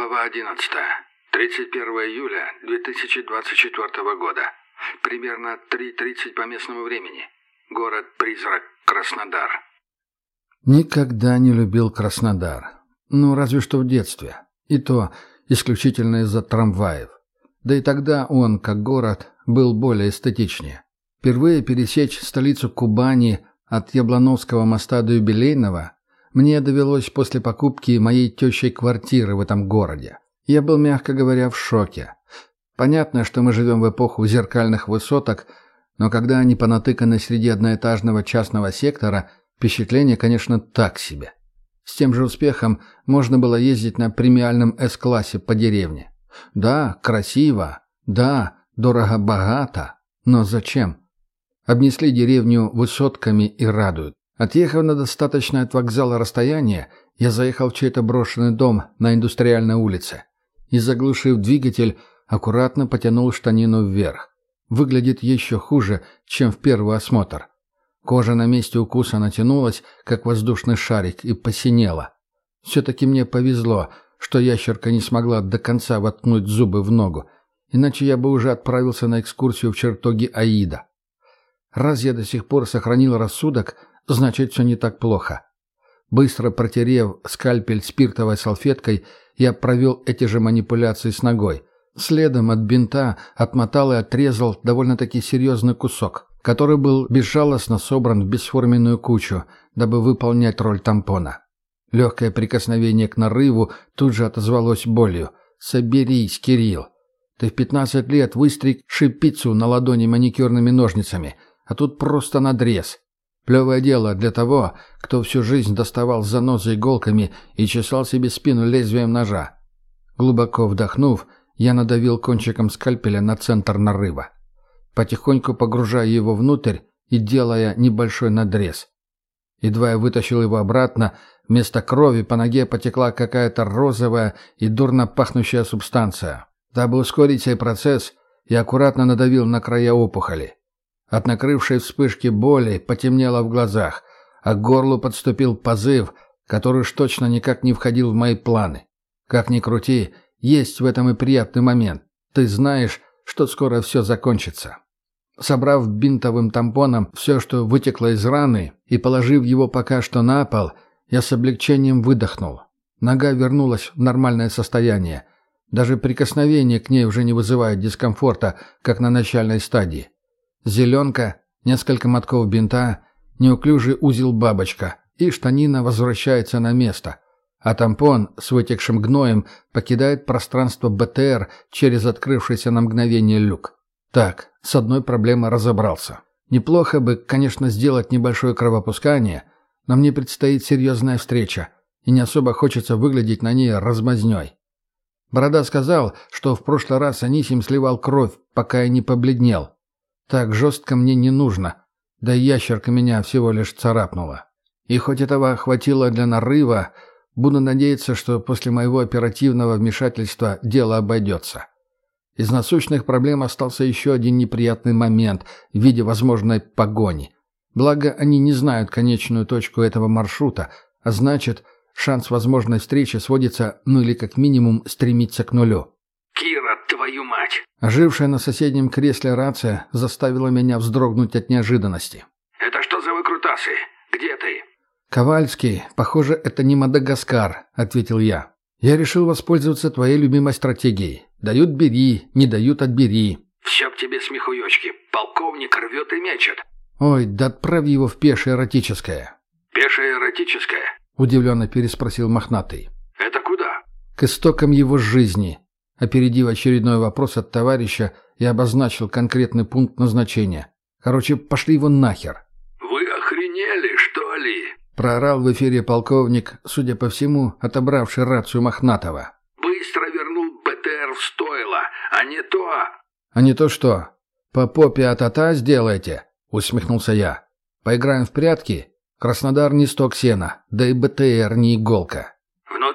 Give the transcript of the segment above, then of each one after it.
Глава 11. 31 июля 2024 года. Примерно 3.30 по местному времени. Город-призрак Краснодар. Никогда не любил Краснодар. Ну, разве что в детстве. И то исключительно из-за трамваев. Да и тогда он, как город, был более эстетичнее. Впервые пересечь столицу Кубани от Яблоновского моста до Юбилейного мне довелось после покупки моей тещей квартиры в этом городе. Я был, мягко говоря, в шоке. Понятно, что мы живем в эпоху зеркальных высоток, но когда они понатыканы среди одноэтажного частного сектора, впечатление, конечно, так себе. С тем же успехом можно было ездить на премиальном С-классе по деревне. Да, красиво, да, дорого-богато, но зачем? Обнесли деревню высотками и радуют. Отъехав на достаточное от вокзала расстояние, я заехал в чей-то брошенный дом на индустриальной улице и, заглушив двигатель, аккуратно потянул штанину вверх. Выглядит еще хуже, чем в первый осмотр. Кожа на месте укуса натянулась, как воздушный шарик, и посинела. Все-таки мне повезло, что ящерка не смогла до конца воткнуть зубы в ногу, иначе я бы уже отправился на экскурсию в чертоги Аида. Раз я до сих пор сохранил рассудок – Значит, все не так плохо. Быстро протерев скальпель спиртовой салфеткой, я провел эти же манипуляции с ногой. Следом от бинта отмотал и отрезал довольно-таки серьезный кусок, который был безжалостно собран в бесформенную кучу, дабы выполнять роль тампона. Легкое прикосновение к нарыву тут же отозвалось болью. «Соберись, Кирилл! Ты в пятнадцать лет выстриг шипицу на ладони маникюрными ножницами, а тут просто надрез. Плевое дело для того, кто всю жизнь доставал занозы иголками и чесал себе спину лезвием ножа. Глубоко вдохнув, я надавил кончиком скальпеля на центр нарыва, потихоньку погружая его внутрь и делая небольшой надрез. Едва я вытащил его обратно, вместо крови по ноге потекла какая-то розовая и дурно пахнущая субстанция. Дабы ускорить сей процесс, я аккуратно надавил на края опухоли. От накрывшей вспышки боли потемнело в глазах, а к горлу подступил позыв, который уж точно никак не входил в мои планы. Как ни крути, есть в этом и приятный момент. Ты знаешь, что скоро все закончится. Собрав бинтовым тампоном все, что вытекло из раны, и положив его пока что на пол, я с облегчением выдохнул. Нога вернулась в нормальное состояние. Даже прикосновение к ней уже не вызывает дискомфорта, как на начальной стадии. Зеленка, несколько мотков бинта, неуклюжий узел бабочка, и штанина возвращается на место, а тампон с вытекшим гноем покидает пространство БТР через открывшийся на мгновение люк. Так, с одной проблемой разобрался. Неплохо бы, конечно, сделать небольшое кровопускание, но мне предстоит серьезная встреча, и не особо хочется выглядеть на ней размазнёй. Борода сказал, что в прошлый раз Анисим сливал кровь, пока я не побледнел. Так жестко мне не нужно. Да ящерка меня всего лишь царапнула. И хоть этого хватило для нарыва, буду надеяться, что после моего оперативного вмешательства дело обойдется. Из насущных проблем остался еще один неприятный момент в виде возможной погони. Благо, они не знают конечную точку этого маршрута, а значит, шанс возможной встречи сводится, ну или как минимум, стремится к нулю. «Кира, твою мать!» Ожившая на соседнем кресле рация заставила меня вздрогнуть от неожиданности. «Это что за выкрутасы? Где ты?» «Ковальский, похоже, это не Мадагаскар», — ответил я. «Я решил воспользоваться твоей любимой стратегией. Дают — бери, не дают — отбери». «Все б тебе смехуёчки. Полковник рвет и мечет». «Ой, да отправь его в пешее эротическое». «Пешее эротическое?» — удивленно переспросил Мохнатый. «Это куда?» «К истокам его жизни», Опередив очередной вопрос от товарища, я обозначил конкретный пункт назначения. Короче, пошли его нахер. «Вы охренели, что ли?» Проорал в эфире полковник, судя по всему, отобравший рацию Мохнатова. «Быстро вернул БТР в стойло, а не то...» «А не то что? По попе а-та-та сделайте?» — усмехнулся я. «Поиграем в прятки? Краснодар не сток сена, да и БТР не иголка».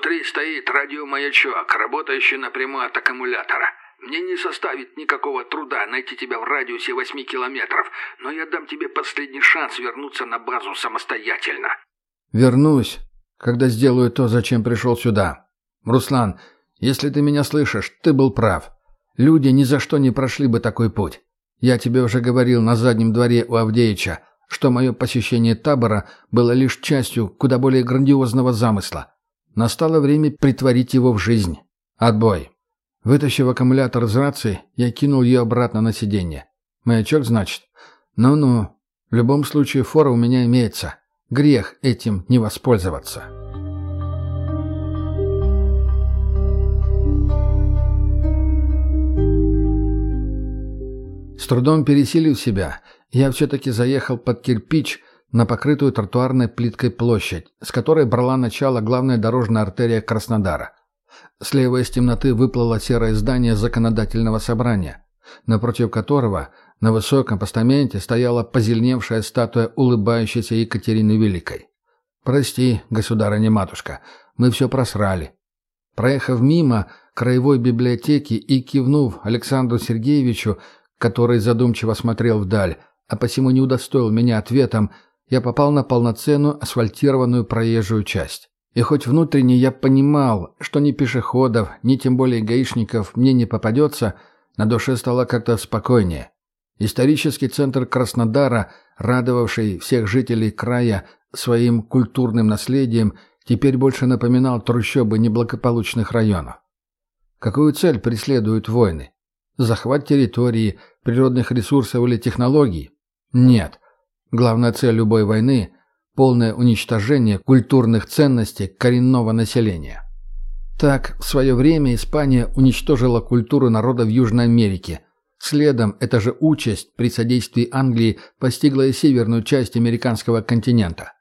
Внутри стоит радиомаячок, работающий напрямую от аккумулятора. Мне не составит никакого труда найти тебя в радиусе восьми километров, но я дам тебе последний шанс вернуться на базу самостоятельно». «Вернусь, когда сделаю то, зачем пришел сюда. Руслан, Если ты меня слышишь, ты был прав. Люди ни за что не прошли бы такой путь. Я тебе уже говорил на заднем дворе у Авдеича, что мое посещение табора было лишь частью куда более грандиозного замысла. Настало время притворить его в жизнь. Отбой. Вытащив аккумулятор из рации, я кинул ее обратно на сиденье. Маячок, значит? Ну-ну. В любом случае фора у меня имеется. Грех этим не воспользоваться. С трудом пересилив себя, я все-таки заехал под кирпич на покрытую тротуарной плиткой площадь, с которой брала начало главная дорожная артерия Краснодара. Слева из темноты выплыло серое здание законодательного собрания, напротив которого на высоком постаменте стояла позеленевшая статуя улыбающейся Екатерины Великой. «Прости, государыня-матушка, мы все просрали». Проехав мимо краевой библиотеки и кивнув Александру Сергеевичу, который задумчиво смотрел вдаль, а посему не удостоил меня ответом, я попал на полноценную асфальтированную проезжую часть. И хоть внутренне я понимал, что ни пешеходов, ни тем более гаишников мне не попадется, на душе стало как-то спокойнее. Исторический центр Краснодара, радовавший всех жителей края своим культурным наследием, теперь больше напоминал трущобы неблагополучных районов. Какую цель преследуют войны? Захват территории, природных ресурсов или технологий? Нет. Главная цель любой войны – полное уничтожение культурных ценностей коренного населения. Так, в свое время Испания уничтожила культуру народов Южной Америки. Следом эта же участь при содействии Англии постигла и северную часть американского континента.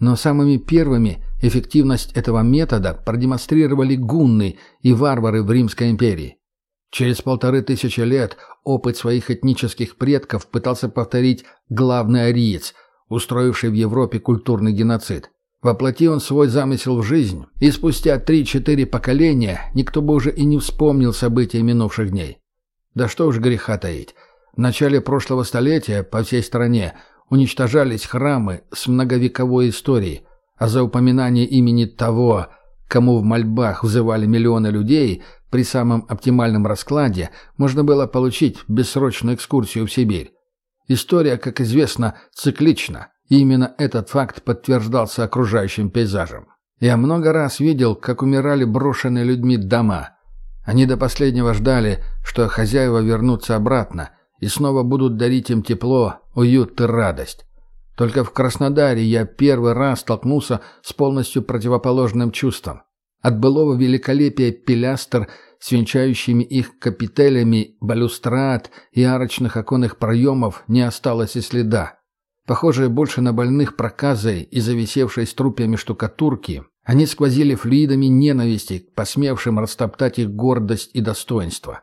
Но самыми первыми эффективность этого метода продемонстрировали гунны и варвары в Римской империи. Через полторы тысячи лет опыт своих этнических предков пытался повторить главный ариец, устроивший в Европе культурный геноцид. Воплоти он свой замысел в жизнь, и спустя три-четыре поколения никто бы уже и не вспомнил события минувших дней. Да что уж греха таить. В начале прошлого столетия по всей стране уничтожались храмы с многовековой историей, а за упоминание имени того, кому в мольбах взывали миллионы людей – при самом оптимальном раскладе можно было получить бессрочную экскурсию в Сибирь. История, как известно, циклична, и именно этот факт подтверждался окружающим пейзажем. Я много раз видел, как умирали брошенные людьми дома. Они до последнего ждали, что хозяева вернутся обратно и снова будут дарить им тепло, уют и радость. Только в Краснодаре я первый раз столкнулся с полностью противоположным чувством. От былого великолепия пилястр с венчающими их капителями, балюстрат и арочных оконных проемов не осталось и следа. Похожие больше на больных проказой и зависевшей струпьями штукатурки, они сквозили флюидами ненависти к посмевшим растоптать их гордость и достоинство.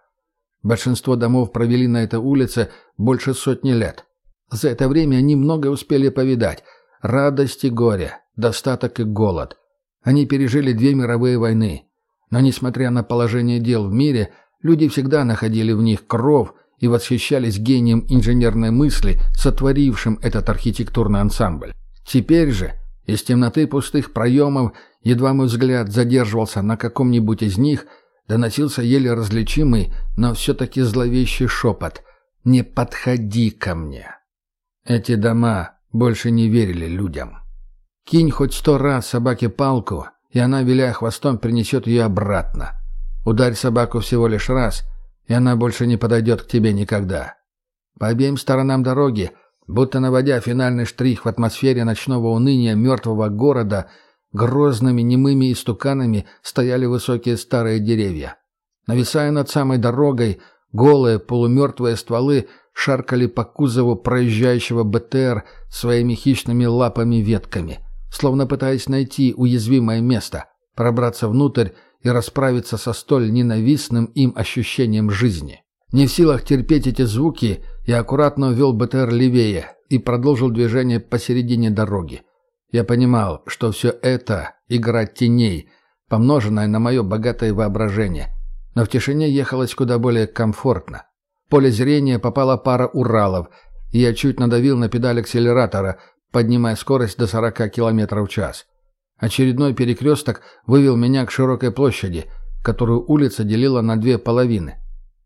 Большинство домов провели на этой улице больше сотни лет. За это время они многое успели повидать. Радость и горе, достаток и голод – они пережили две мировые войны. Но, несмотря на положение дел в мире, люди всегда находили в них кров и восхищались гением инженерной мысли, сотворившим этот архитектурный ансамбль. Теперь же, из темноты пустых проемов, едва мой взгляд задерживался на каком-нибудь из них, доносился еле различимый, но все-таки зловещий шепот «Не подходи ко мне». Эти дома больше не верили людям. Кинь хоть сто раз собаке палку, и она, виляя хвостом, принесет ее обратно. Ударь собаку всего лишь раз, и она больше не подойдет к тебе никогда. По обеим сторонам дороги, будто наводя финальный штрих в атмосфере ночного уныния мертвого города, грозными немыми истуканами стояли высокие старые деревья. Нависая над самой дорогой, голые полумертвые стволы шаркали по кузову проезжающего БТР своими хищными лапами-ветками — словно пытаясь найти уязвимое место, пробраться внутрь и расправиться со столь ненавистным им ощущением жизни. Не в силах терпеть эти звуки, я аккуратно увел БТР левее и продолжил движение посередине дороги. Я понимал, что все это — игра теней, помноженная на мое богатое воображение. Но в тишине ехалось куда более комфортно. В поле зрения попала пара Уралов, и я чуть надавил на педаль акселератора, поднимая скорость до 40 км в час. Очередной перекресток вывел меня к широкой площади, которую улица делила на две половины.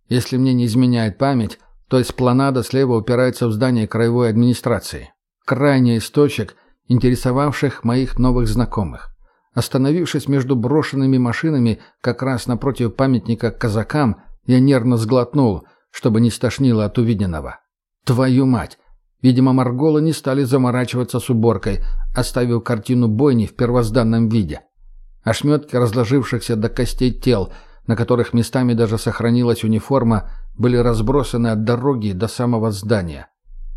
Если мне не изменяет память, то эспланада слева упирается в здание краевой администрации. Крайний источник, интересовавших моих новых знакомых. Остановившись между брошенными машинами как раз напротив памятника казакам, я нервно сглотнул, чтобы не стошнило от увиденного. Твою мать! Видимо, Марголы не стали заморачиваться с уборкой, оставив картину бойни в первозданном виде. Ошметки разложившихся до костей тел, на которых местами даже сохранилась униформа, были разбросаны от дороги до самого здания.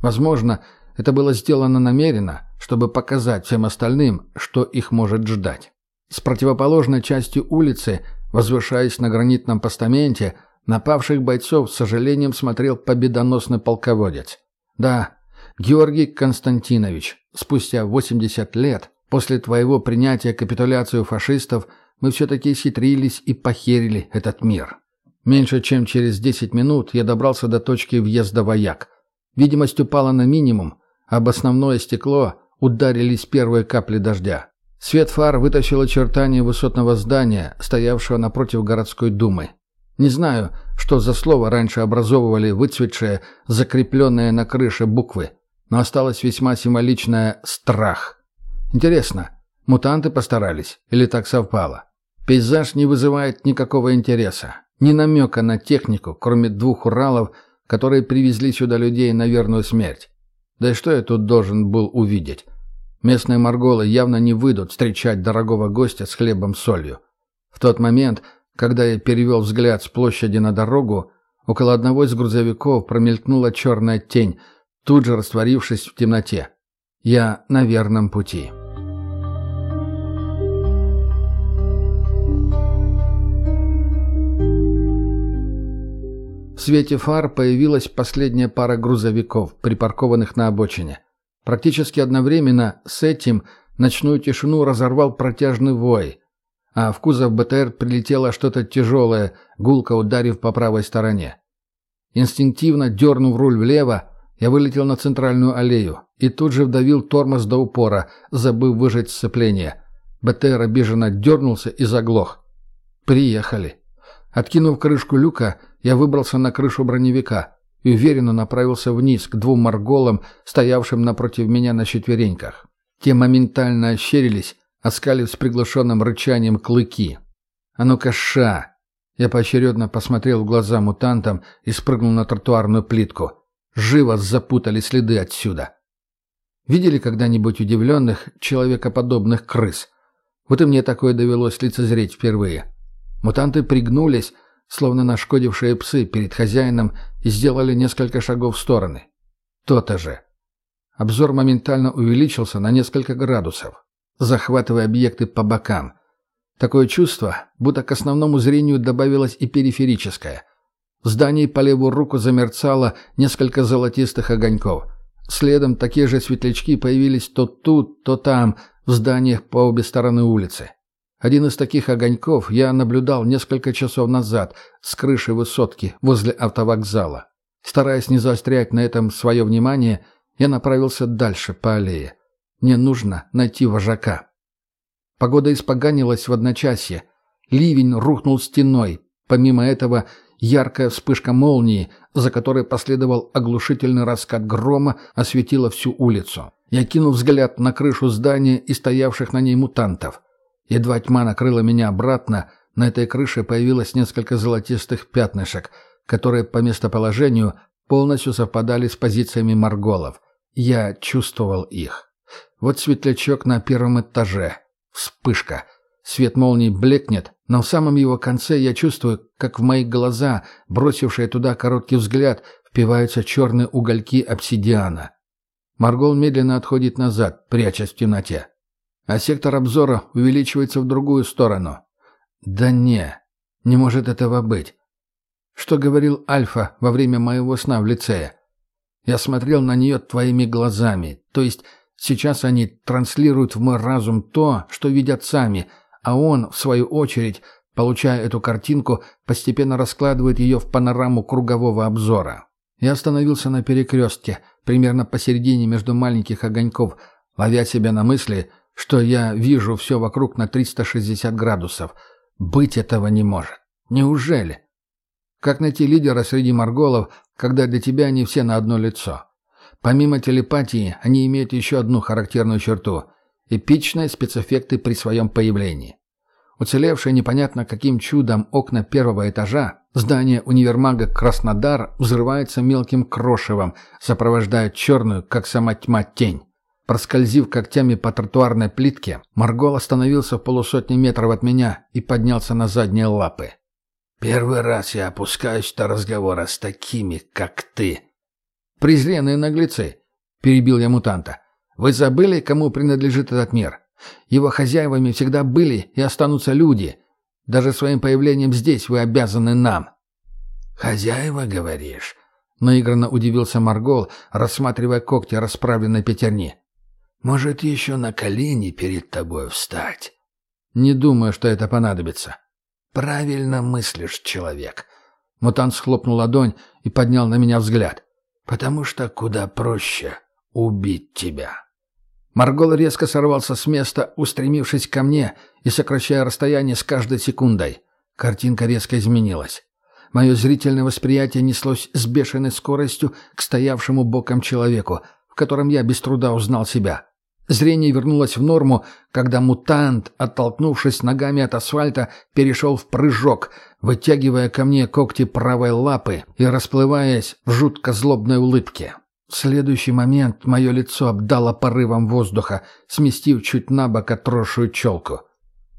Возможно, это было сделано намеренно, чтобы показать всем остальным, что их может ждать. С противоположной части улицы, возвышаясь на гранитном постаменте, напавших бойцов с сожалением смотрел победоносный полководец. Да, Георгий Константинович, спустя 80 лет после твоего принятия капитуляцию фашистов мы все-таки ситрились и похерили этот мир. Меньше чем через 10 минут я добрался до точки въезда вояк. Видимость упала на минимум, об основное стекло ударились первые капли дождя. Свет фар вытащил очертания высотного здания, стоявшего напротив городской думы. Не знаю, что за слово раньше образовывали выцветшие, закрепленные на крыше буквы, но осталось весьма символичное «страх». Интересно, мутанты постарались или так совпало? Пейзаж не вызывает никакого интереса, ни намека на технику, кроме двух Уралов, которые привезли сюда людей на верную смерть. Да и что я тут должен был увидеть? Местные морголы явно не выйдут встречать дорогого гостя с хлебом-солью. В тот момент, когда я перевел взгляд с площади на дорогу, около одного из грузовиков промелькнула черная тень, тут же растворившись в темноте. Я на верном пути. В свете фар появилась последняя пара грузовиков, припаркованных на обочине. Практически одновременно с этим ночную тишину разорвал протяжный вой, а в кузов БТР прилетело что-то тяжелое, гулко ударив по правой стороне. Инстинктивно дернув руль влево, я вылетел на центральную аллею и тут же вдавил тормоз до упора, забыв выжать сцепление. БТР обиженно дернулся и заглох. «Приехали». Откинув крышку люка, я выбрался на крышу броневика и уверенно направился вниз к двум марголам, стоявшим напротив меня на четвереньках. Те моментально ощерились, оскалив с приглушенным рычанием клыки. «А ну-ка, ша!» Я поочередно посмотрел в глаза мутантам и спрыгнул на тротуарную плитку. Живо запутали следы отсюда. Видели когда-нибудь удивленных, человекоподобных крыс? Вот и мне такое довелось лицезреть впервые. Мутанты пригнулись, словно нашкодившие псы перед хозяином, и сделали несколько шагов в стороны. То-то же. Обзор моментально увеличился на несколько градусов, захватывая объекты по бокам. Такое чувство, будто к основному зрению добавилось и периферическое. В здании по левую руку замерцало несколько золотистых огоньков. Следом такие же светлячки появились то тут, то там, в зданиях по обе стороны улицы. Один из таких огоньков я наблюдал несколько часов назад с крыши высотки возле автовокзала. Стараясь не заострять на этом свое внимание, я направился дальше по аллее. Мне нужно найти вожака. Погода испоганилась в одночасье. Ливень рухнул стеной. Помимо этого, яркая вспышка молнии, за которой последовал оглушительный раскат грома, осветила всю улицу. Я кинул взгляд на крышу здания и стоявших на ней мутантов. Едва тьма накрыла меня обратно, на этой крыше появилось несколько золотистых пятнышек, которые по местоположению полностью совпадали с позициями марголов. Я чувствовал их. Вот светлячок на первом этаже. Вспышка. Свет молнии блекнет, но в самом его конце я чувствую, как в мои глаза, бросившие туда короткий взгляд, впиваются черные угольки обсидиана. Маргол медленно отходит назад, прячась в темноте а сектор обзора увеличивается в другую сторону. Да не, не может этого быть. Что говорил Альфа во время моего сна в лицее? Я смотрел на нее твоими глазами, то есть сейчас они транслируют в мой разум то, что видят сами, а он, в свою очередь, получая эту картинку, постепенно раскладывает ее в панораму кругового обзора. Я остановился на перекрестке, примерно посередине между маленьких огоньков, ловя себя на мысли – что я вижу все вокруг на 360 градусов. Быть этого не может. Неужели? Как найти лидера среди морголов, когда для тебя они все на одно лицо? Помимо телепатии, они имеют еще одну характерную черту – эпичные спецэффекты при своем появлении. Уцелевшие непонятно каким чудом окна первого этажа, здание универмага «Краснодар» взрывается мелким крошевом, сопровождая черную, как сама тьма, тень. Проскользив когтями по тротуарной плитке, Маргол остановился в полусотни метров от меня и поднялся на задние лапы. «Первый раз я опускаюсь до разговора с такими, как ты». «Презренные наглецы», — перебил я мутанта. «Вы забыли, кому принадлежит этот мир? Его хозяевами всегда были и останутся люди. Даже своим появлением здесь вы обязаны нам». «Хозяева, говоришь?» — наигранно удивился Маргол, рассматривая когти расправленной пятерни. «Может, еще на колени перед тобой встать?» «Не думаю, что это понадобится». «Правильно мыслишь, человек». Мутант схлопнул ладонь и поднял на меня взгляд. «Потому что куда проще убить тебя». Маргол резко сорвался с места, устремившись ко мне и сокращая расстояние с каждой секундой. Картинка резко изменилась. Мое зрительное восприятие неслось с бешеной скоростью к стоявшему боком человеку, в котором я без труда узнал себя. Зрение вернулось в норму, когда мутант, оттолкнувшись ногами от асфальта, перешел в прыжок, вытягивая ко мне когти правой лапы и расплываясь в жутко злобной улыбке. В следующий момент мое лицо обдало порывом воздуха, сместив чуть на бок отросшую челку.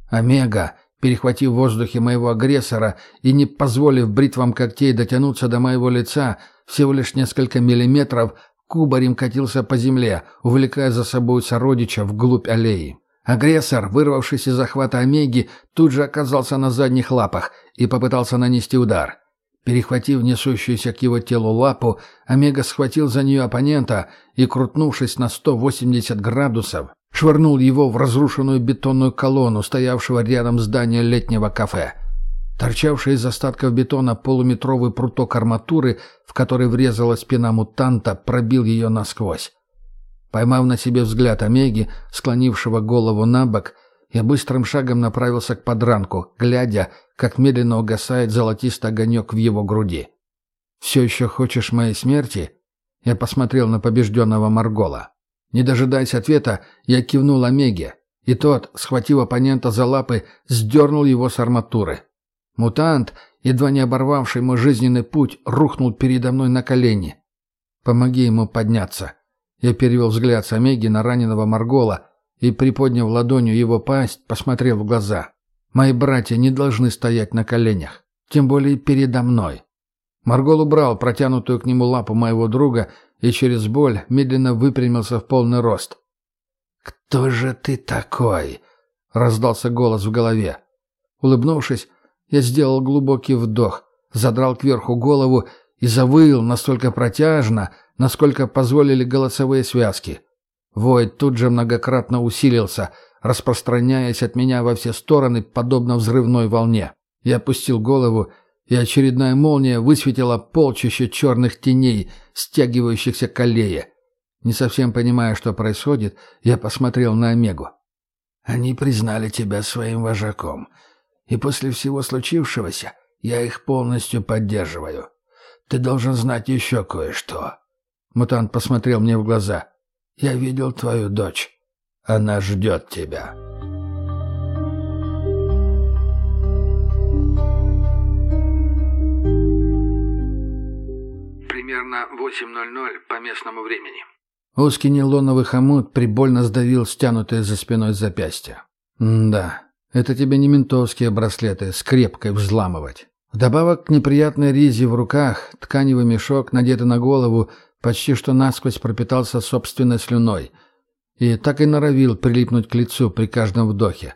Омега, перехватив в воздухе моего агрессора и не позволив бритвам когтей дотянуться до моего лица, всего лишь несколько миллиметров, кубарем катился по земле, увлекая за собой сородича вглубь аллеи. Агрессор, вырвавшись из захвата Омеги, тут же оказался на задних лапах и попытался нанести удар. Перехватив несущуюся к его телу лапу, Омега схватил за нее оппонента и, крутнувшись на 180 градусов, швырнул его в разрушенную бетонную колонну, стоявшего рядом здания летнего кафе. Торчавший из остатков бетона полуметровый пруток арматуры, в который врезалась спина мутанта, пробил ее насквозь. Поймав на себе взгляд Омеги, склонившего голову на бок, я быстрым шагом направился к подранку, глядя, как медленно угасает золотистый огонек в его груди. «Все еще хочешь моей смерти?» Я посмотрел на побежденного Маргола. Не дожидаясь ответа, я кивнул Омеге, и тот, схватив оппонента за лапы, сдернул его с арматуры. Мутант, едва не оборвавший мой жизненный путь, рухнул передо мной на колени. «Помоги ему подняться». Я перевел взгляд с Омеги на раненого Маргола и, приподняв ладонью его пасть, посмотрел в глаза. Мои братья не должны стоять на коленях, тем более передо мной. Маргол убрал протянутую к нему лапу моего друга и через боль медленно выпрямился в полный рост. «Кто же ты такой?» — раздался голос в голове. Улыбнувшись, я сделал глубокий вдох, задрал кверху голову и завыл настолько протяжно, насколько позволили голосовые связки. Вой тут же многократно усилился — распространяясь от меня во все стороны, подобно взрывной волне. Я опустил голову, и очередная молния высветила полчище черных теней, стягивающихся к аллее. Не совсем понимая, что происходит, я посмотрел на Омегу. «Они признали тебя своим вожаком, и после всего случившегося я их полностью поддерживаю. Ты должен знать еще кое-что». Мутант посмотрел мне в глаза. «Я видел твою дочь. Она ждет тебя. Примерно 8.00 по местному времени. Узкий нейлоновый хомут прибольно сдавил стянутое за спиной запястье. да, это тебе не ментовские браслеты с крепкой взламывать. Вдобавок к неприятной ризе в руках, тканевый мешок, надетый на голову, почти что насквозь пропитался собственной слюной — и так и норовил прилипнуть к лицу при каждом вдохе.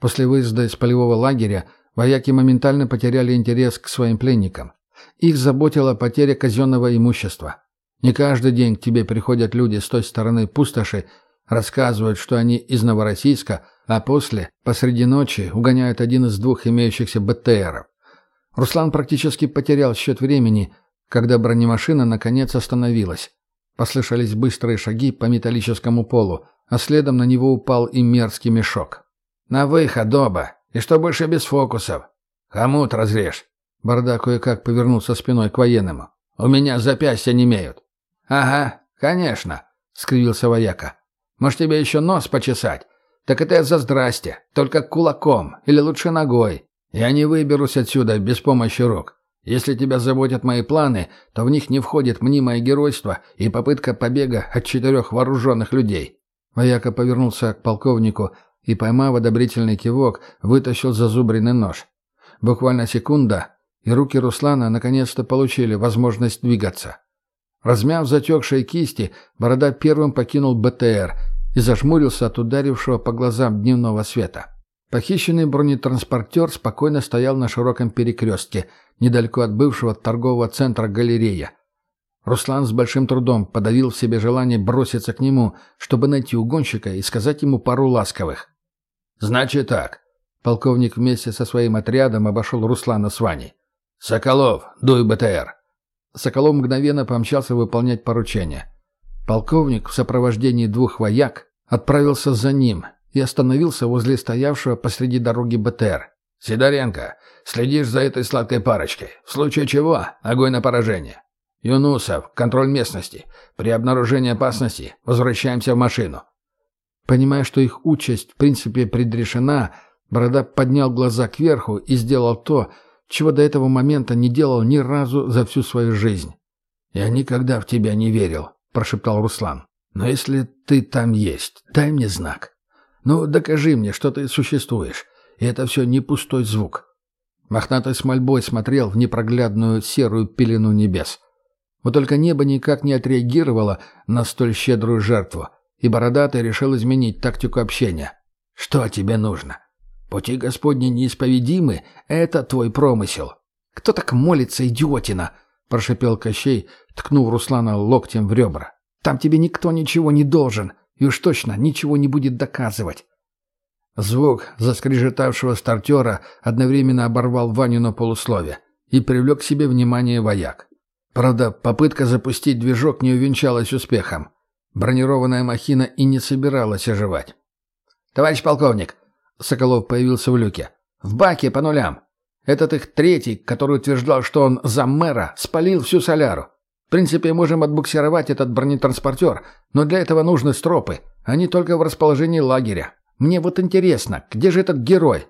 После выезда из полевого лагеря вояки моментально потеряли интерес к своим пленникам. Их заботила потеря казенного имущества. Не каждый день к тебе приходят люди с той стороны пустоши, рассказывают, что они из Новороссийска, а после, посреди ночи, угоняют один из двух имеющихся БТРов. Руслан практически потерял счет времени, когда бронемашина наконец остановилась. Послышались быстрые шаги по металлическому полу, а следом на него упал и мерзкий мешок. «На выход, оба! И что больше без фокусов. Хомут разрежь. Борода кое-как повернулся спиной к военному. «У меня запястья не имеют». «Ага, конечно», — скривился вояка. «Может, тебе еще нос почесать? Так это за здрасте, только кулаком или лучше ногой. Я не выберусь отсюда без помощи рук. Если тебя заботят мои планы, то в них не входит мнимое геройство и попытка побега от четырех вооруженных людей». Вояка повернулся к полковнику и, поймав одобрительный кивок, вытащил зазубренный нож. Буквально секунда, и руки Руслана наконец-то получили возможность двигаться. Размяв затекшие кисти, Борода первым покинул БТР и зажмурился от ударившего по глазам дневного света. Похищенный бронетранспортер спокойно стоял на широком перекрестке, недалеко от бывшего торгового центра «Галерея». Руслан с большим трудом подавил в себе желание броситься к нему, чтобы найти угонщика и сказать ему пару ласковых. «Значит так». Полковник вместе со своим отрядом обошел Руслана с Ваней. «Соколов, дуй БТР». Соколов мгновенно помчался выполнять поручение. Полковник в сопровождении двух вояк отправился за ним и остановился возле стоявшего посреди дороги БТР. «Сидоренко, следишь за этой сладкой парочкой. В случае чего — огонь на поражение. Юнусов, контроль местности. При обнаружении опасности возвращаемся в машину». Понимая, что их участь в принципе предрешена, Борода поднял глаза кверху и сделал то, чего до этого момента не делал ни разу за всю свою жизнь. «Я никогда в тебя не верил», — прошептал Руслан. «Но если ты там есть, дай мне знак. Ну, докажи мне, что ты существуешь, и это все не пустой звук». Мохнатый с мольбой смотрел в непроглядную серую пелену небес. Вот только небо никак не отреагировало на столь щедрую жертву, и Бородатый решил изменить тактику общения. «Что тебе нужно?» Пути Господни неисповедимы — это твой промысел. Кто так молится, идиотина? — прошипел Кощей, ткнув Руслана локтем в ребра. Там тебе никто ничего не должен, и уж точно ничего не будет доказывать. Звук заскрежетавшего стартера одновременно оборвал Ваню на полуслове и привлек к себе внимание вояк. Правда, попытка запустить движок не увенчалась успехом. Бронированная махина и не собиралась оживать. «Товарищ полковник, Соколов появился в люке. «В баке по нулям. Этот их третий, который утверждал, что он за мэра, спалил всю соляру. В принципе, можем отбуксировать этот бронетранспортер, но для этого нужны стропы. Они только в расположении лагеря. Мне вот интересно, где же этот герой?»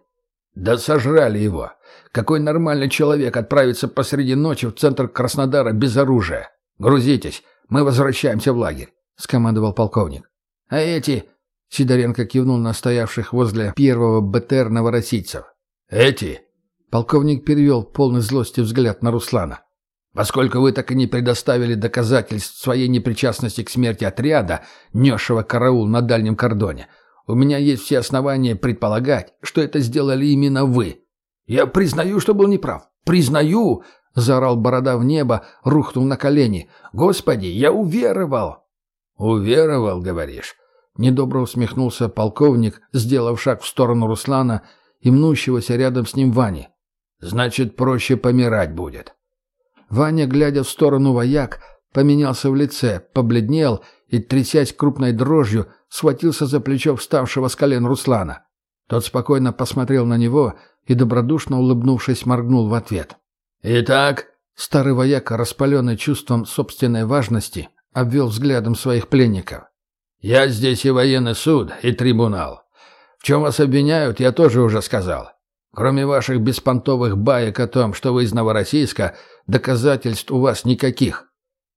«Да сожрали его. Какой нормальный человек отправится посреди ночи в центр Краснодара без оружия? Грузитесь, мы возвращаемся в лагерь», — скомандовал полковник. «А эти Сидоренко кивнул на стоявших возле первого БТР новороссийцев. «Эти?» Полковник перевел полный злости взгляд на Руслана. «Поскольку вы так и не предоставили доказательств своей непричастности к смерти отряда, несшего караул на дальнем кордоне, у меня есть все основания предполагать, что это сделали именно вы. Я признаю, что был неправ. Признаю!» — заорал борода в небо, рухнув на колени. «Господи, я уверовал!» «Уверовал, говоришь?» Недобро усмехнулся полковник, сделав шаг в сторону Руслана и мнущегося рядом с ним Вани. «Значит, проще помирать будет». Ваня, глядя в сторону вояк, поменялся в лице, побледнел и, трясясь крупной дрожью, схватился за плечо вставшего с колен Руслана. Тот спокойно посмотрел на него и, добродушно улыбнувшись, моргнул в ответ. «Итак...» Старый вояка, распаленный чувством собственной важности, обвел взглядом своих пленников. Я здесь и военный суд, и трибунал. В чем вас обвиняют, я тоже уже сказал. Кроме ваших беспонтовых баек о том, что вы из Новороссийска, доказательств у вас никаких».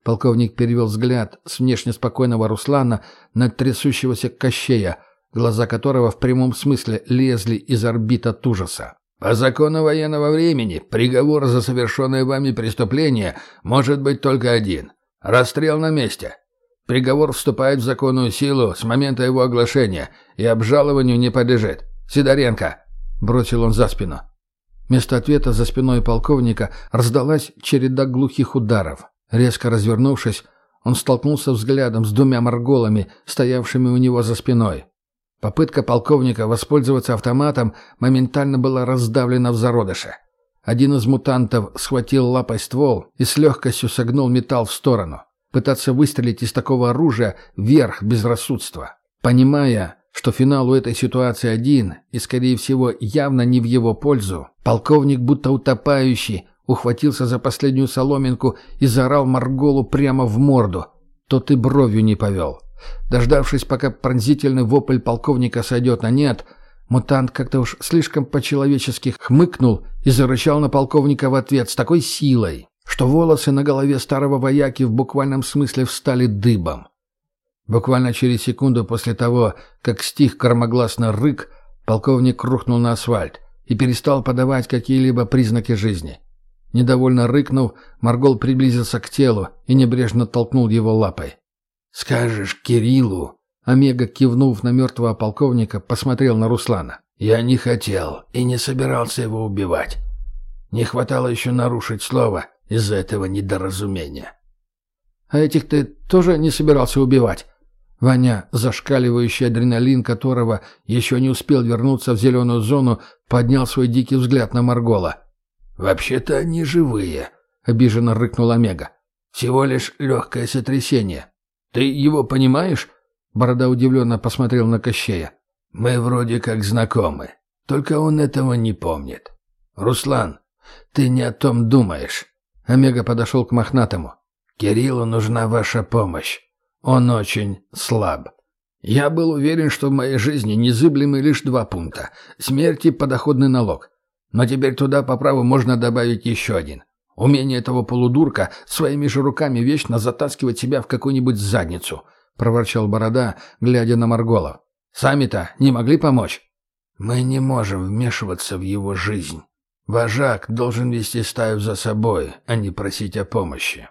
Полковник перевел взгляд с внешне спокойного Руслана на трясущегося Кощея, глаза которого в прямом смысле лезли из орбит от ужаса. «По закону военного времени приговор за совершенное вами преступление может быть только один — расстрел на месте. Приговор вступает в законную силу с момента его оглашения и обжалованию не подлежит. Сидоренко!» — бросил он за спину. Вместо ответа за спиной полковника раздалась череда глухих ударов. Резко развернувшись, он столкнулся взглядом с двумя морголами, стоявшими у него за спиной. Попытка полковника воспользоваться автоматом моментально была раздавлена в зародыше. Один из мутантов схватил лапой ствол и с легкостью согнул металл в сторону. Пытаться выстрелить из такого оружия — верх безрассудства. Понимая, что финал у этой ситуации один, и, скорее всего, явно не в его пользу, полковник, будто утопающий, ухватился за последнюю соломинку и заорал Марголу прямо в морду. Тот и бровью не повел. Дождавшись, пока пронзительный вопль полковника сойдет на нет, мутант как-то уж слишком по-человечески хмыкнул и зарычал на полковника в ответ с такой силой, что волосы на голове старого вояки в буквальном смысле встали дыбом. Буквально через секунду после того, как стих громогласный рык, полковник рухнул на асфальт и перестал подавать какие-либо признаки жизни. Недовольно рыкнув, Маргол приблизился к телу и небрежно толкнул его лапой. «Скажешь Кириллу?» Омега, кивнув на мертвого полковника, посмотрел на Руслана. «Я не хотел и не собирался его убивать. Не хватало еще нарушить слово из-за этого недоразумения». «А этих ты тоже не собирался убивать?» Ваня, зашкаливающий адреналин которого еще не успел вернуться в зеленую зону, поднял свой дикий взгляд на Маргола. «Вообще-то они живые», — обиженно рыкнул Омега. «Всего лишь легкое сотрясение. Ты его понимаешь?» Борода удивленно посмотрел на Кощея. «Мы вроде как знакомы, только он этого не помнит. Руслан, ты не о том думаешь». Омега подошел к Мохнатому. «Кириллу нужна ваша помощь. Он очень слаб. Я был уверен, что в моей жизни незыблемы лишь два пункта – смерть и подоходный налог. Но теперь туда по праву можно добавить еще один. Умение этого полудурка своими же руками вечно затаскивать себя в какую-нибудь задницу, — проворчал Борода, глядя на Марголов. «Сами-то не могли помочь?» «Мы не можем вмешиваться в его жизнь. Вожак должен вести стаю за собой, а не просить о помощи.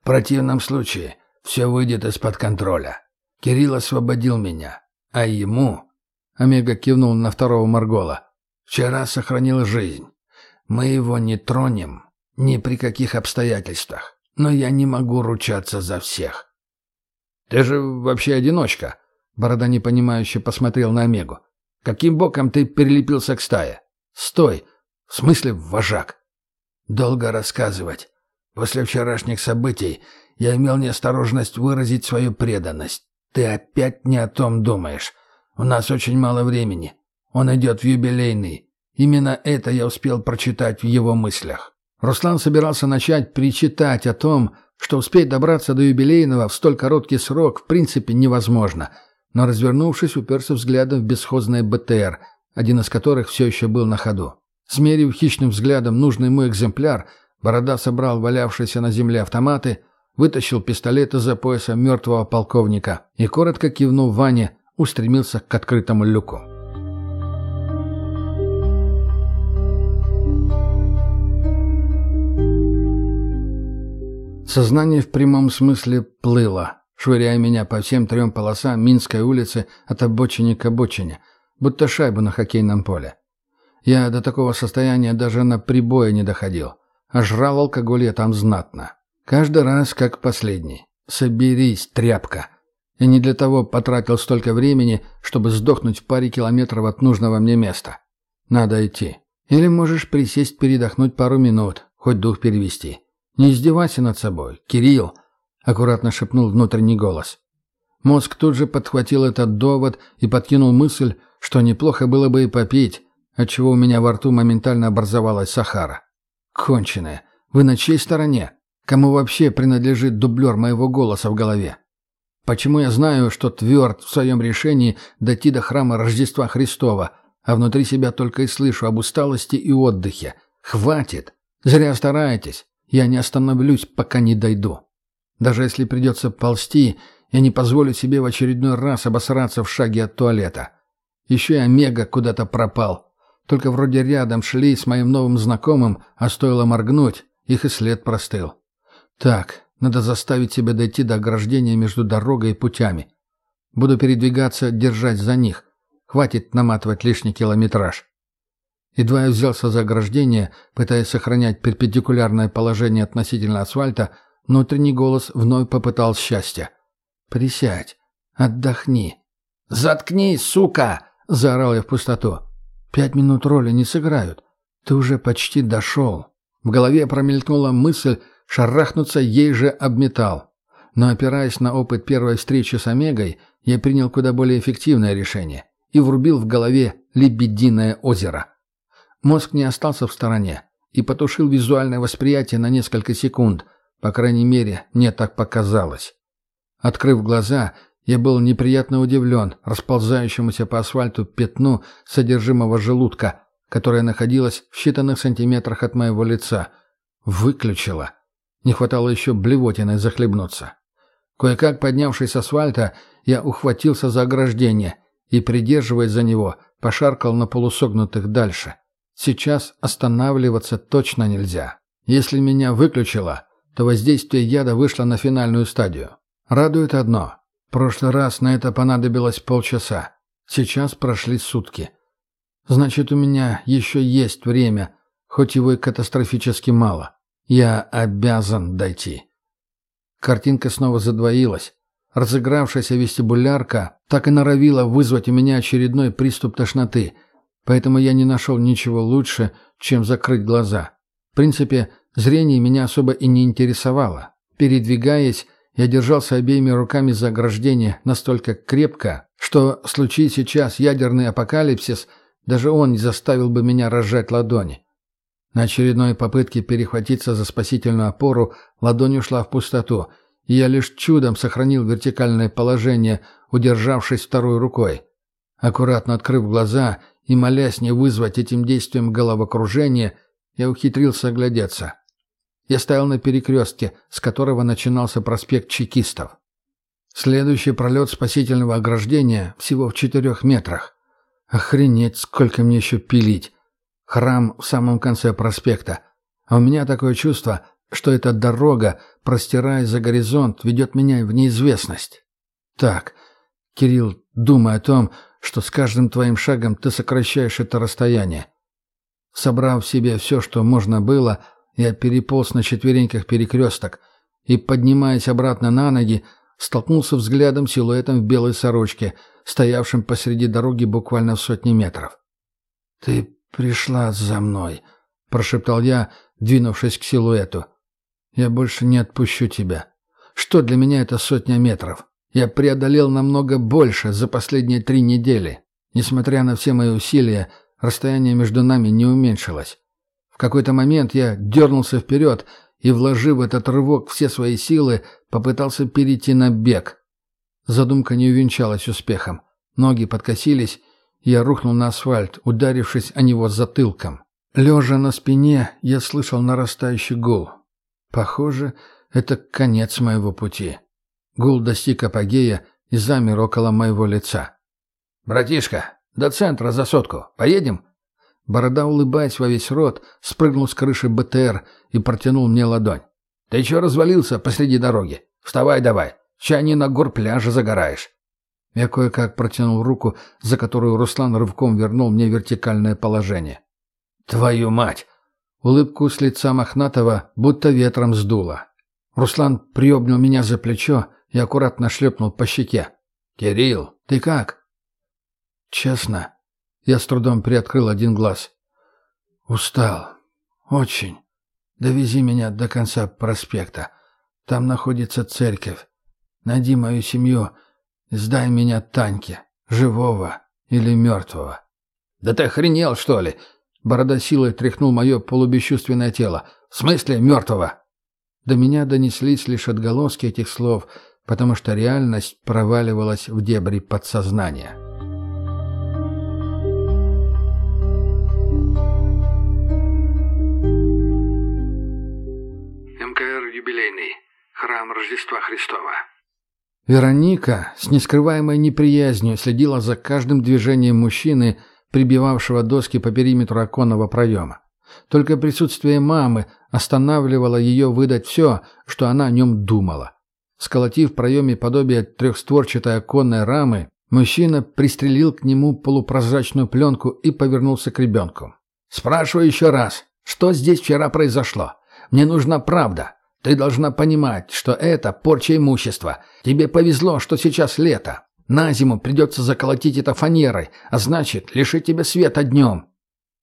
В противном случае все выйдет из-под контроля. Кирилл освободил меня, а ему...» Омега кивнул на второго Маргола. «Вчера сохранил жизнь. Мы его не тронем ни при каких обстоятельствах, но я не могу ручаться за всех». «Ты же вообще одиночка», — Борода непонимающе посмотрел на Омегу. «Каким боком ты перелепился к стае?» «Стой! В смысле вожак?» «Долго рассказывать. После вчерашних событий я имел неосторожность выразить свою преданность. Ты опять не о том думаешь. У нас очень мало времени. Он идет в юбилейный. Именно это я успел прочитать в его мыслях. Руслан собирался начать причитать о том, что успеть добраться до юбилейного в столь короткий срок в принципе невозможно, но, развернувшись, уперся взглядом в бесхозное БТР, один из которых все еще был на ходу. Смерив хищным взглядом нужный ему экземпляр, Борода собрал валявшиеся на земле автоматы — вытащил пистолет из-за пояса мертвого полковника и, коротко кивнув Ване, устремился к открытому люку. Сознание в прямом смысле плыло, швыряя меня по всем трем полосам Минской улицы от обочины к обочине, будто шайбу на хоккейном поле. Я до такого состояния даже на прибое не доходил, а жрал алкоголь я там знатно. Каждый раз как последний. Соберись, тряпка. Я не для того потратил столько времени, чтобы сдохнуть в паре километров от нужного мне места. Надо идти. Или можешь присесть передохнуть пару минут, хоть дух перевести. Не издевайся над собой, Кирилл, аккуратно шепнул внутренний голос. Мозг тут же подхватил этот довод и подкинул мысль, что неплохо было бы и попить, отчего у меня во рту моментально образовалась сахара. Конченая. Вы на чьей стороне? Кому вообще принадлежит дублер моего голоса в голове? Почему я знаю, что тверд в своем решении дойти до храма Рождества Христова, а внутри себя только и слышу об усталости и отдыхе? Хватит! Зря стараетесь. Я не остановлюсь, пока не дойду. Даже если придется ползти, я не позволю себе в очередной раз обосраться в шаге от туалета. Еще и Омега куда-то пропал. Только вроде рядом шли с моим новым знакомым, а стоило моргнуть, их и след простыл. Так, надо заставить себя дойти до ограждения между дорогой и путями. Буду передвигаться, держать за них. Хватит наматывать лишний километраж. Едва я взялся за ограждение, пытаясь сохранять перпендикулярное положение относительно асфальта, внутренний голос вновь попытал счастья. «Присядь. Отдохни». «Заткнись, сука!» — заорал я в пустоту. «Пять минут роли не сыграют. Ты уже почти дошел». В голове промелькнула мысль, Шарахнуться ей же об металл. Но опираясь на опыт первой встречи с Омегой, я принял куда более эффективное решение и врубил в голове лебединое озеро. Мозг не остался в стороне и потушил визуальное восприятие на несколько секунд, по крайней мере, мне так показалось. Открыв глаза, я был неприятно удивлен расползающемуся по асфальту пятну содержимого желудка, которое находилось в считанных сантиметрах от моего лица. Выключило. Не хватало еще блевотиной захлебнуться. Кое-как поднявшись с асфальта, я ухватился за ограждение и, придерживаясь за него, пошаркал на полусогнутых дальше. Сейчас останавливаться точно нельзя. Если меня выключило, то воздействие яда вышло на финальную стадию. Радует одно. Прошлый раз на это понадобилось полчаса. Сейчас прошли сутки. Значит, у меня еще есть время, хоть его и катастрофически мало. Я обязан дойти. Картинка снова задвоилась. Разыгравшаяся вестибулярка так и норовила вызвать у меня очередной приступ тошноты, поэтому я не нашел ничего лучше, чем закрыть глаза. В принципе, зрение меня особо и не интересовало. Передвигаясь, я держался обеими руками за ограждение настолько крепко, что, случись сейчас ядерный апокалипсис, даже он не заставил бы меня разжать ладони. На очередной попытке перехватиться за спасительную опору ладонь ушла в пустоту, и я лишь чудом сохранил вертикальное положение, удержавшись второй рукой. Аккуратно открыв глаза и молясь не вызвать этим действием головокружение, я ухитрился оглядеться. Я стоял на перекрестке, с которого начинался проспект Чекистов. Следующий пролет спасительного ограждения всего в четырех метрах. Охренеть, сколько мне еще пилить. Храм в самом конце проспекта. А у меня такое чувство, что эта дорога, простираясь за горизонт, ведет меня в неизвестность. Так, Кирилл, думай о том, что с каждым твоим шагом ты сокращаешь это расстояние. Собрав в себе все, что можно было, я переполз на четвереньках перекресток и, поднимаясь обратно на ноги, столкнулся взглядом силуэтом в белой сорочке, стоявшим посреди дороги буквально в сотни метров. «Ты «Пришла за мной», — прошептал я, двинувшись к силуэту. «Я больше не отпущу тебя. Что для меня это сотня метров? Я преодолел намного больше за последние три недели. Несмотря на все мои усилия, расстояние между нами не уменьшилось. Какой-то момент я дернулся вперед и, вложив в этот рывок все свои силы, попытался перейти на бег. Задумка не увенчалась успехом. Ноги подкосились, я рухнул на асфальт, ударившись о него затылком. Лежа на спине, я слышал нарастающий гул. Похоже, это конец моего пути. Гул достиг апогея и замер около моего лица. «Братишка, до центра за сотку. Поедем?» Борода, улыбаясь во весь рот, спрыгнул с крыши БТР и протянул мне ладонь. «Ты чё развалился посреди дороги? Вставай давай, чай не на горпляже загораешь». Я кое-как протянул руку, за которую Руслан рывком вернул мне вертикальное положение. «Твою мать!» Улыбку с лица Мохнатого будто ветром сдуло. Руслан приобнял меня за плечо и аккуратно шлепнул по щеке. «Кирилл, ты как?» «Честно?» Я с трудом приоткрыл один глаз. «Устал. Очень. Довези меня до конца проспекта. Там находится церковь. Найди мою семью Сдай меня Таньке, живого или мертвого. Да ты охренел, что ли? Борода силой тряхнул мое полубесчувственное тело. В смысле мертвого? До меня донеслись лишь отголоски этих слов, потому что реальность проваливалась в дебри подсознания. Храм Рождества Христова. Вероника с нескрываемой неприязнью следила за каждым движением мужчины, прибивавшего доски по периметру оконного проема. Только присутствие мамы останавливало ее выдать все, что она о нем думала. Сколотив в проеме подобие трехстворчатой оконной рамы, мужчина пристрелил к нему полупрозрачную пленку и повернулся к ребенку. «Спрашиваю еще раз, что здесь вчера произошло? Мне нужна правда. Ты должна понимать, что это порча имущества. Тебе повезло, что сейчас лето. На зиму придется заколотить это фанерой, а значит, лишить тебя света днем».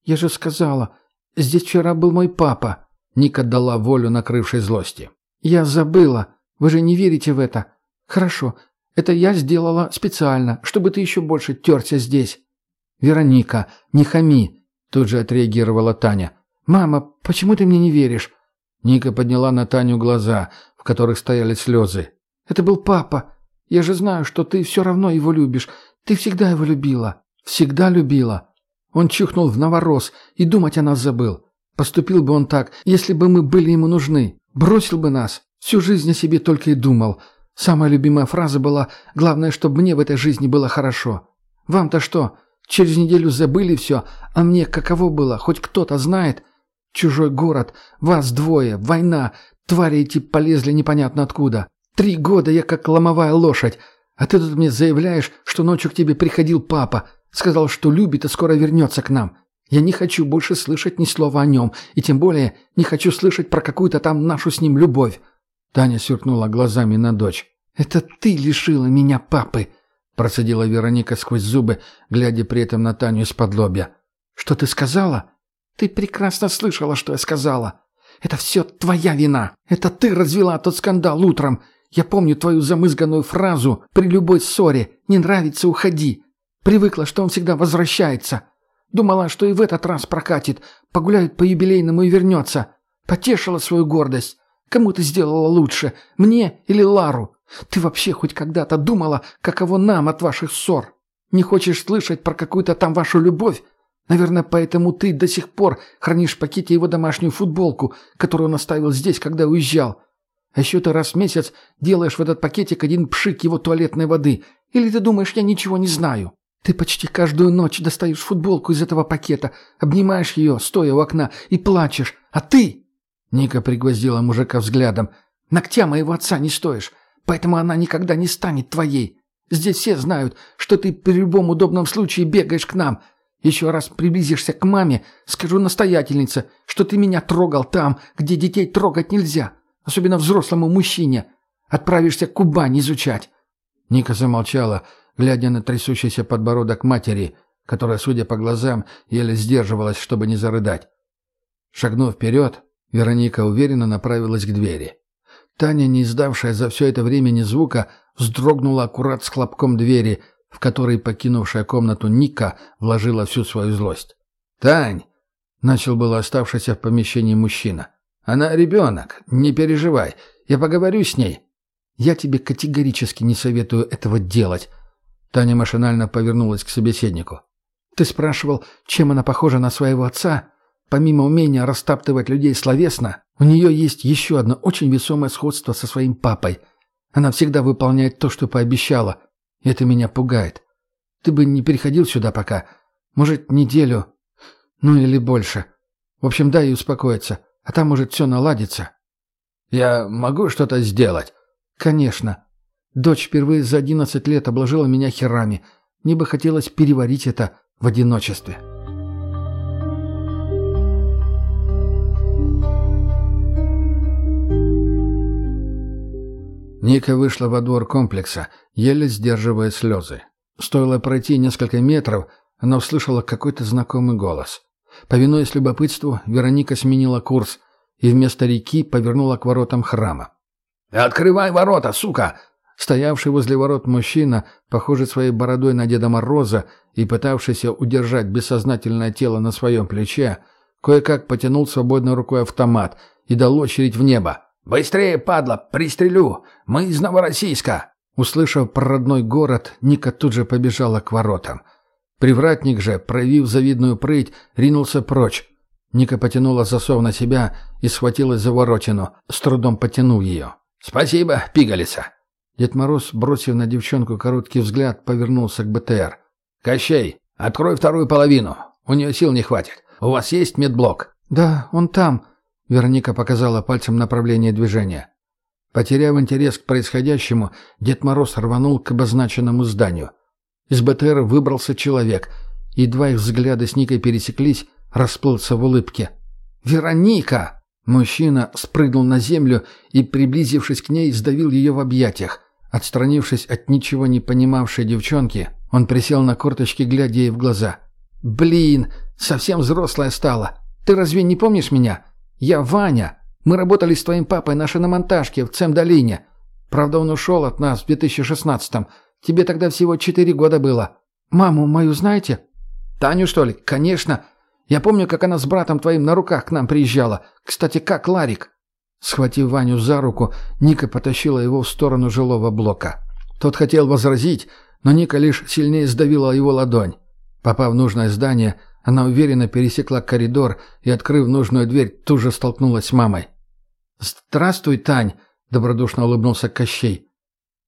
«Я же сказала, здесь вчера был мой папа», — Ника дала волю накрывшей злости. «Я забыла. Вы же не верите в это. Хорошо, Это я сделала специально, чтобы ты еще больше терся здесь». «Вероника, не хами!» — тут же отреагировала Таня. «Мама, почему ты мне не веришь?» Ника подняла на Таню глаза, в которых стояли слезы. «Это был папа. Я же знаю, что ты все равно его любишь. Ты всегда его любила. Всегда любила. Он чухнул в новорос и думать о нас забыл. Поступил бы он так, если бы мы были ему нужны. Бросил бы нас. Всю жизнь о себе только и думал. Самая любимая фраза была «Главное, чтобы мне в этой жизни было хорошо». Вам-то что? Через неделю забыли все, а мне каково было? Хоть кто-то знает? Чужой город, вас двое, война, твари эти полезли непонятно откуда. Три года я как ломовая лошадь, а ты тут мне заявляешь, что ночью к тебе приходил папа, сказал, что любит и скоро вернется к нам. Я не хочу больше слышать ни слова о нем, и тем более не хочу слышать про какую-то там нашу с ним любовь». Таня сверкнула глазами на дочь. «Это ты лишила меня папы», — процедила Вероника сквозь зубы, глядя при этом на Таню из-под лобья. «Что ты сказала?» «Ты прекрасно слышала, что я сказала. Это все твоя вина. Это ты развела тот скандал утром. Я помню твою замызганную фразу при любой ссоре «Не нравится, уходи». Привыкла, что он всегда возвращается. Думала, что и в этот раз прокатит, погуляет по юбилейному и вернется. Потешила свою гордость. Кому ты сделала лучше, мне или Лару? Ты вообще хоть когда-то думала, каково нам от ваших ссор? Не хочешь слышать про какую-то там вашу любовь? Наверное, поэтому ты до сих пор хранишь в пакете его домашнюю футболку, которую он оставил здесь, когда уезжал. А еще ты раз в месяц делаешь в этот пакетик один пшик его туалетной воды. Или ты думаешь, я ничего не знаю? Ты почти каждую ночь достаешь футболку из этого пакета, обнимаешь ее, стоя у окна, и плачешь. А ты...» Ника пригвоздила мужика взглядом. «Ногтя моего отца не стоишь, поэтому она никогда не станет твоей. Здесь все знают, что ты при любом удобном случае бегаешь к нам. Еще раз приблизишься к маме, скажу настоятельнице, что ты меня трогал там, где детей трогать нельзя, особенно взрослому мужчине. Отправишься к Кубани изучать». Ника замолчала, глядя на трясущийся подбородок матери, которая, судя по глазам, еле сдерживалась, чтобы не зарыдать. Шагнув вперед, Вероника уверенно направилась к двери. Таня, не издавшая за все это время ни звука, вздрогнула аккурат с хлопком двери, в которой покинувшая комнату Ника вложила всю свою злость. «Тань!» — начал было оставшийся в помещении мужчина. «Она ребенок, не переживай, я поговорю с ней». «Я тебе категорически не советую этого делать», Таня машинально повернулась к собеседнику. «Ты спрашивал, чем она похожа на своего отца? Помимо умения растаптывать людей словесно, у нее есть еще одно очень весомое сходство со своим папой. Она всегда выполняет то, что пообещала. Это меня пугает. Ты бы не переходил сюда пока. Может, неделю. Ну или больше. В общем, дай успокоиться. А там, может, все наладится». «Я могу что-то сделать?» «Конечно. Дочь впервые за одиннадцать лет обложила меня херами. Мне бы хотелось переварить это в одиночестве. Ника вышла во двор комплекса, еле сдерживая слезы. Стоило пройти несколько метров, она услышала какой-то знакомый голос. Повинуясь любопытству, Вероника сменила курс и вместо реки повернула к воротам храма. «Открывай ворота, сука!» Стоявший возле ворот мужчина, похожий своей бородой на Деда Мороза и пытавшийся удержать бессознательное тело на своем плече, кое-как потянул свободной рукой автомат и дал очередь в небо. «Быстрее, падла, пристрелю! Мы из Новороссийска!» Услышав про родной город, Ника тут же побежала к воротам. Привратник же, проявив завидную прыть, ринулся прочь. Ника потянула засов на себя и схватилась за воротину, с трудом потянув ее. «Спасибо, пигалица!» Дед Мороз, бросив на девчонку короткий взгляд, повернулся к БТР. «Кощей, открой вторую половину. У нее сил не хватит. У вас есть медблок?» «Да, он там», — Вероника показала пальцем направление движения. Потеряв интерес к происходящему, Дед Мороз рванул к обозначенному зданию. Из БТР выбрался человек. Едва их взгляды с Никой пересеклись, расплылся в улыбке. «Вероника!» Мужчина спрыгнул на землю и, приблизившись к ней, сдавил ее в объятиях. Отстранившись от ничего не понимавшей девчонки, он присел на корточки, глядя ей в глаза. «Блин, совсем взрослая стала. Ты разве не помнишь меня? Я Ваня. Мы работали с твоим папой на шиномонтажке в Цемдолине. Правда, он ушел от нас в 2016-м. Тебе тогда всего четыре года было. Маму мою знаете?» «Таню, что ли? Конечно. Я помню, как она с братом твоим на руках к нам приезжала. Кстати, как Ларик?» Схватив Ваню за руку, Ника потащила его в сторону жилого блока. Тот хотел возразить, но Ника лишь сильнее сдавила его ладонь. Попав в нужное здание, она уверенно пересекла коридор и, открыв нужную дверь, тут же столкнулась с мамой. «Здравствуй, Тань!» — добродушно улыбнулся Кощей.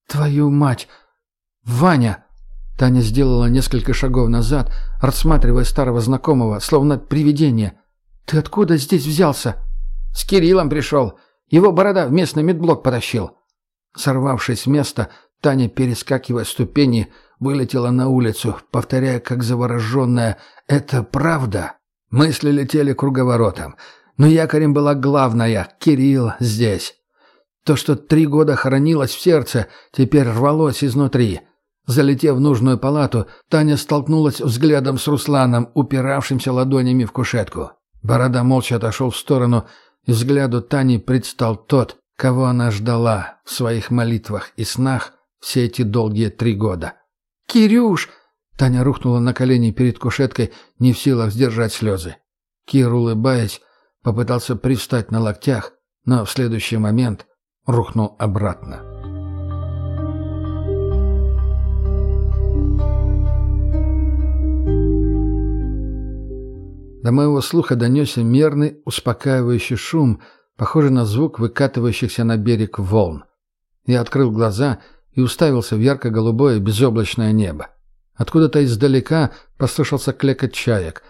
«Твою мать! Ваня!» Таня сделала несколько шагов назад, рассматривая старого знакомого, словно привидение. «Ты откуда здесь взялся?» «С Кириллом пришел. Его борода в местный медблок потащил». Сорвавшись с места, Таня, перескакивая ступени, вылетела на улицу, повторяя, как завороженная «Это правда?» Мысли летели круговоротом. Но якорем была главная — Кирилл здесь. То, что три года хоронилось в сердце, теперь рвалось изнутри. Залетев в нужную палату, Таня столкнулась взглядом с Русланом, упиравшимся ладонями в кушетку. Борода молча отошел в сторону, и взгляду Тани предстал тот, кого она ждала в своих молитвах и снах все эти долгие три года. «Кирюш!» Таня рухнула на колени перед кушеткой, не в силах сдержать слезы. Кир, улыбаясь, попытался привстать на локтях, но в следующий момент рухнул обратно. До моего слуха донесся мерный, успокаивающий шум, похожий на звук выкатывающихся на берег волн. Я открыл глаза и уставился в ярко-голубое безоблачное небо. Откуда-то издалека послышался клекот чаек.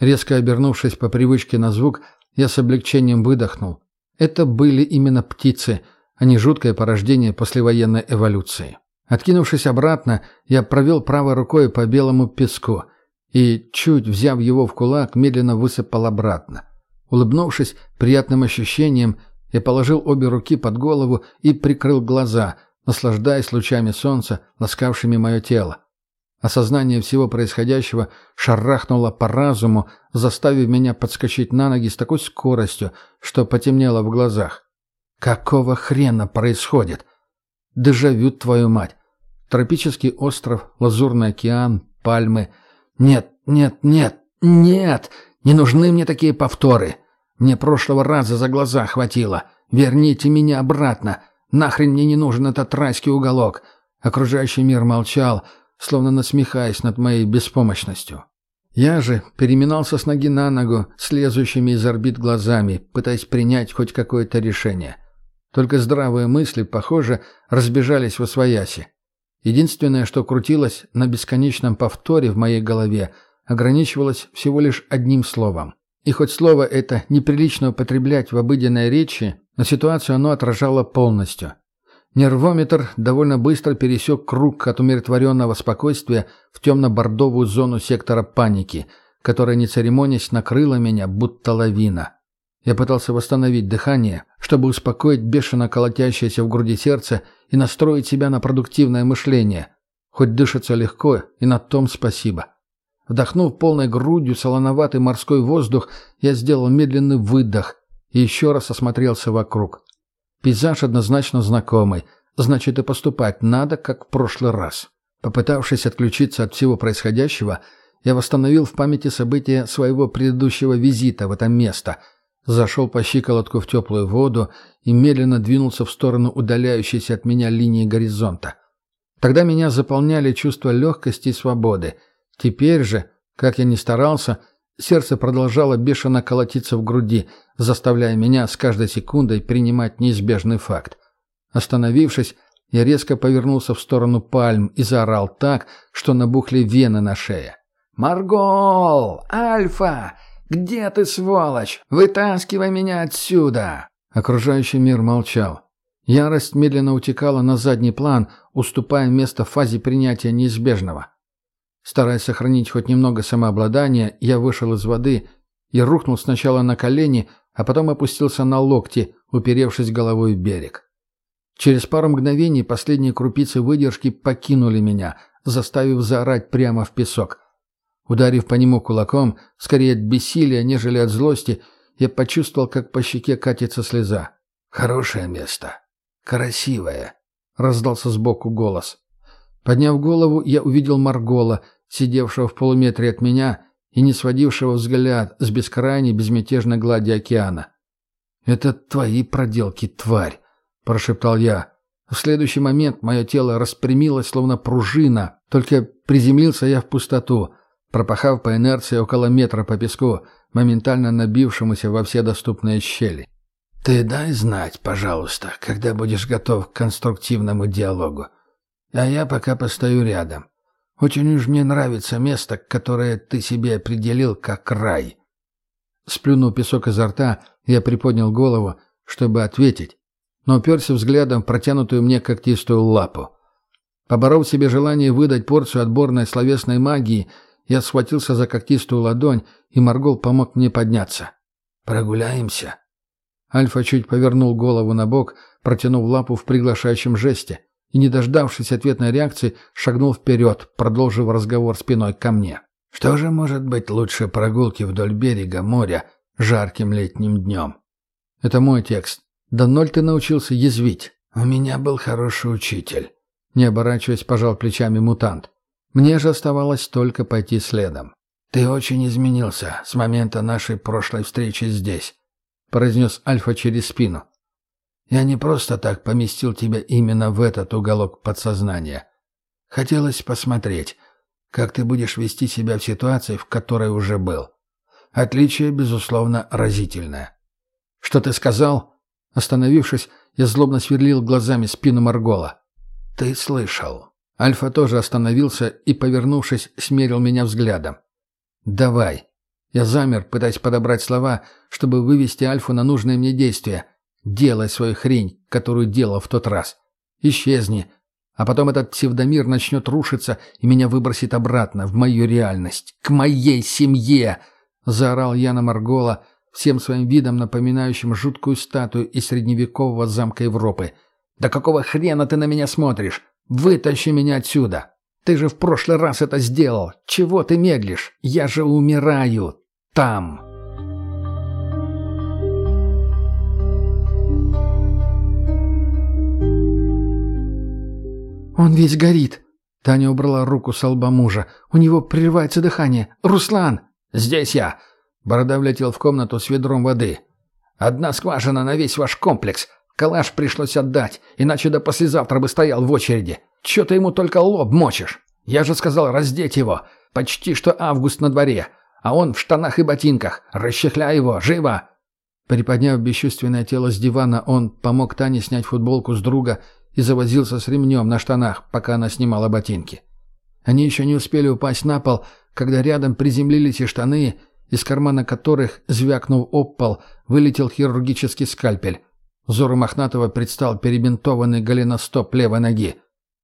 Резко обернувшись по привычке на звук, я с облегчением выдохнул. Это были именно птицы, а не жуткое порождение послевоенной эволюции. Откинувшись обратно, я провел правой рукой по белому песку и, чуть взяв его в кулак, медленно высыпал обратно. Улыбнувшись приятным ощущением, я положил обе руки под голову и прикрыл глаза, наслаждаясь лучами солнца, ласкавшими мое тело. Осознание всего происходящего шарахнуло по разуму, заставив меня подскочить на ноги с такой скоростью, что потемнело в глазах. Какого хрена происходит? Дежавю, твою мать. Тропический остров, лазурный океан, пальмы. Нет, нет, нет, нет! Не нужны мне такие повторы. Мне прошлого раза за глаза хватило. Верните меня обратно. Нахрен мне не нужен этот райский уголок. Окружающий мир молчал, — словно насмехаясь над моей беспомощностью. Я же переминался с ноги на ногу, слезущими из орбит глазами, пытаясь принять хоть какое-то решение. Только здравые мысли, похоже, разбежались во свояси. Единственное, что крутилось на бесконечном повторе в моей голове, ограничивалось всего лишь одним словом. И хоть слово это неприлично употреблять в обыденной речи, но ситуацию оно отражало полностью. Нервометр довольно быстро пересек круг от умиротворенного спокойствия в темно-бордовую зону сектора паники, которая, не церемонясь, накрыла меня, будто лавина. Я пытался восстановить дыхание, чтобы успокоить бешено колотящееся в груди сердце и настроить себя на продуктивное мышление. Хоть дышится легко, и на том спасибо. Вдохнув полной грудью солоноватый морской воздух, я сделал медленный выдох и еще раз осмотрелся вокруг. Пейзаж однозначно знакомый, значит и поступать надо, как в прошлый раз. Попытавшись отключиться от всего происходящего, я восстановил в памяти события своего предыдущего визита в это место, зашел по щиколотку в теплую воду и медленно двинулся в сторону удаляющейся от меня линии горизонта. Тогда меня заполняли чувство легкости и свободы. Теперь же, как я ни старался, Сердце продолжало бешено колотиться в груди, заставляя меня с каждой секундой принимать неизбежный факт. Остановившись, я резко повернулся в сторону пальм и заорал так, что набухли вены на шее. «Маргол! Альфа! Где ты, сволочь? Вытаскивай меня отсюда!» Окружающий мир молчал. Ярость медленно утекала на задний план, уступая место фазе принятия неизбежного. Стараясь сохранить хоть немного самообладания, я вышел из воды и рухнул сначала на колени, а потом опустился на локти, уперевшись головой в берег. Через пару мгновений последние крупицы выдержки покинули меня, заставив заорать прямо в песок. Ударив по нему кулаком, скорее от бессилия, нежели от злости, я почувствовал, как по щеке катится слеза. Хорошее место. Красивое. — раздался сбоку голос. Подняв голову, я увидел Маргола, сидевшего в полуметре от меня и не сводившего взгляд с бескрайней безмятежной глади океана. «Это твои проделки, тварь!» — прошептал я. В следующий момент мое тело распрямилось, словно пружина, только приземлился я в пустоту, пропахав по инерции около метра по песку, моментально набившемуся во все доступные щели. «Ты дай знать, пожалуйста, когда будешь готов к конструктивному диалогу. А я пока постою рядом. Очень уж мне нравится место, которое ты себе определил как рай». Сплюнув песок изо рта, я приподнял голову, чтобы ответить, но уперся взглядом в протянутую мне когтистую лапу. Поборов себе желание выдать порцию отборной словесной магии, я схватился за когтистую ладонь, и Маргол помог мне подняться. «Прогуляемся?» Альфа чуть повернул голову на бок, протянув лапу в приглашающем жесте, и, не дождавшись ответной реакции, шагнул вперед, продолжив разговор спиной ко мне. «Что же может быть лучше прогулки вдоль берега моря жарким летним днем?» «Это мой текст. Да ноль ты научился язвить. У меня был хороший учитель». Не оборачиваясь, пожал плечами мутант. Мне же оставалось только пойти следом. «Ты очень изменился с момента нашей прошлой встречи здесь произнес Альфа через спину. «Я не просто так поместил тебя именно в этот уголок подсознания. Хотелось посмотреть, как ты будешь вести себя в ситуации, в которой уже был. Отличие, безусловно, разительное». «Что ты сказал?» Остановившись, я злобно сверлил глазами спину Маргола. «Ты слышал». Альфа тоже остановился и, повернувшись, смерил меня взглядом. «Давай», я замер, пытаясь подобрать слова, чтобы вывести Альфу на нужное мне действие. «Делай свою хрень, которую делал в тот раз. Исчезни, а потом этот псевдомир начнет рушиться и меня выбросит обратно, в мою реальность, к моей семье!» Заорал я на Маргола, всем своим видом напоминающим жуткую статую из средневекового замка Европы. «Да какого хрена ты на меня смотришь? Вытащи меня отсюда! Ты же в прошлый раз это сделал! Чего ты медлишь? Я же умираю! там. «Он весь горит!» Таня убрала руку с лба мужа. «У него прерывается дыхание! Руслан!» «Здесь я!» Борода влетел в комнату с ведром воды. «Одна скважина на весь ваш комплекс. Калаш пришлось отдать, иначе до послезавтра бы стоял в очереди. Чё ты ему только лоб мочишь? Я же сказал раздеть его. Почти что август на дворе а он в штанах и ботинках. Расчехляй его! Живо!» Приподняв бесчувственное тело с дивана, он помог Тане снять футболку с друга и завозился с ремнем на штанах, пока она снимала ботинки. Они еще не успели упасть на пол, когда рядом приземлились и штаны, из кармана которых, звякнув об пол, вылетел хирургический скальпель. Взору Мохнатого предстал перебинтованный голеностоп левой ноги.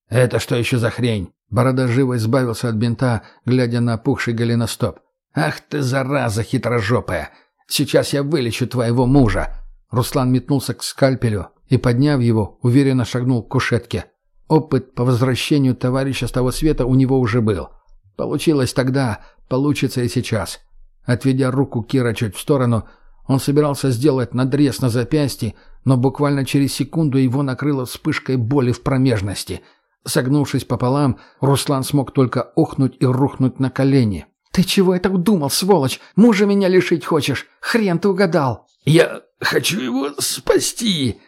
«Это что еще за хрень?» Борода живо избавился от бинта, глядя на опухший голеностоп. «Ах ты, зараза хитрожопая! Сейчас я вылечу твоего мужа!» Руслан метнулся к скальпелю и, подняв его, уверенно шагнул к кушетке. Опыт по возвращению товарища с того света у него уже был. Получилось тогда, получится и сейчас. Отведя руку Кира чуть в сторону, он собирался сделать надрез на запястье, но буквально через секунду его накрыло вспышкой боли в промежности. Согнувшись пополам, Руслан смог только охнуть и рухнуть на колени. «Ты чего это удумал, сволочь? Мужа меня лишить хочешь? Хрен ты угадал!» «Я хочу его спасти!»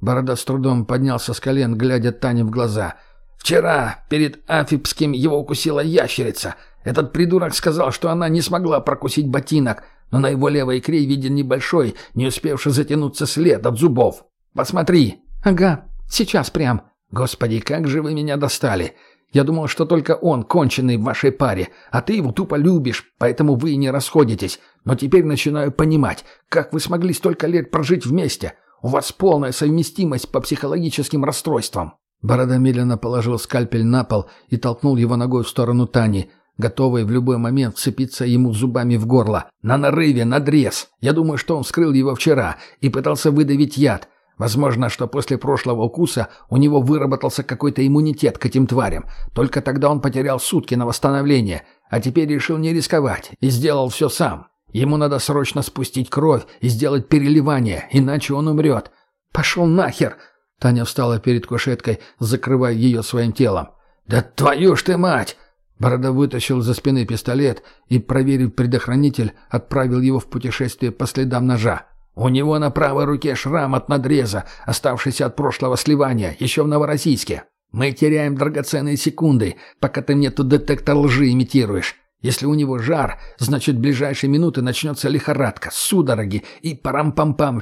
Борода с трудом поднялся с колен, глядя Тане в глаза. «Вчера перед Афипским его укусила ящерица. Этот придурок сказал, что она не смогла прокусить ботинок, но на его левой икре виден небольшой, не успевший затянуться след от зубов. Посмотри!» «Ага, сейчас прям!» «Господи, как же вы меня достали! Я думал, что только он конченый в вашей паре, а ты его тупо любишь, поэтому вы и не расходитесь. Но теперь начинаю понимать, как вы смогли столько лет прожить вместе. У вас полная совместимость по психологическим расстройствам». Борода медленно положил скальпель на пол и толкнул его ногой в сторону Тани, готовый в любой момент вцепиться ему зубами в горло. «На нарыве, надрез! Я думаю, что он вскрыл его вчера и пытался выдавить яд. Возможно, что после прошлого укуса у него выработался какой-то иммунитет к этим тварям. Только тогда он потерял сутки на восстановление, а теперь решил не рисковать и сделал все сам. Ему надо срочно спустить кровь и сделать переливание, иначе он умрет. «Пошел нахер!» Таня встала перед кушеткой, закрывая ее своим телом. «Да твою ж ты мать!» Борода вытащил за спины пистолет и, проверив предохранитель, отправил его в путешествие по следам ножа. У него на правой руке шрам от надреза, оставшийся от прошлого сливания, еще в Новороссийске. Мы теряем драгоценные секунды, пока ты мне тут детектор лжи имитируешь. Если у него жар, значит, в ближайшие минуты начнется лихорадка, судороги и парам-пам-пам.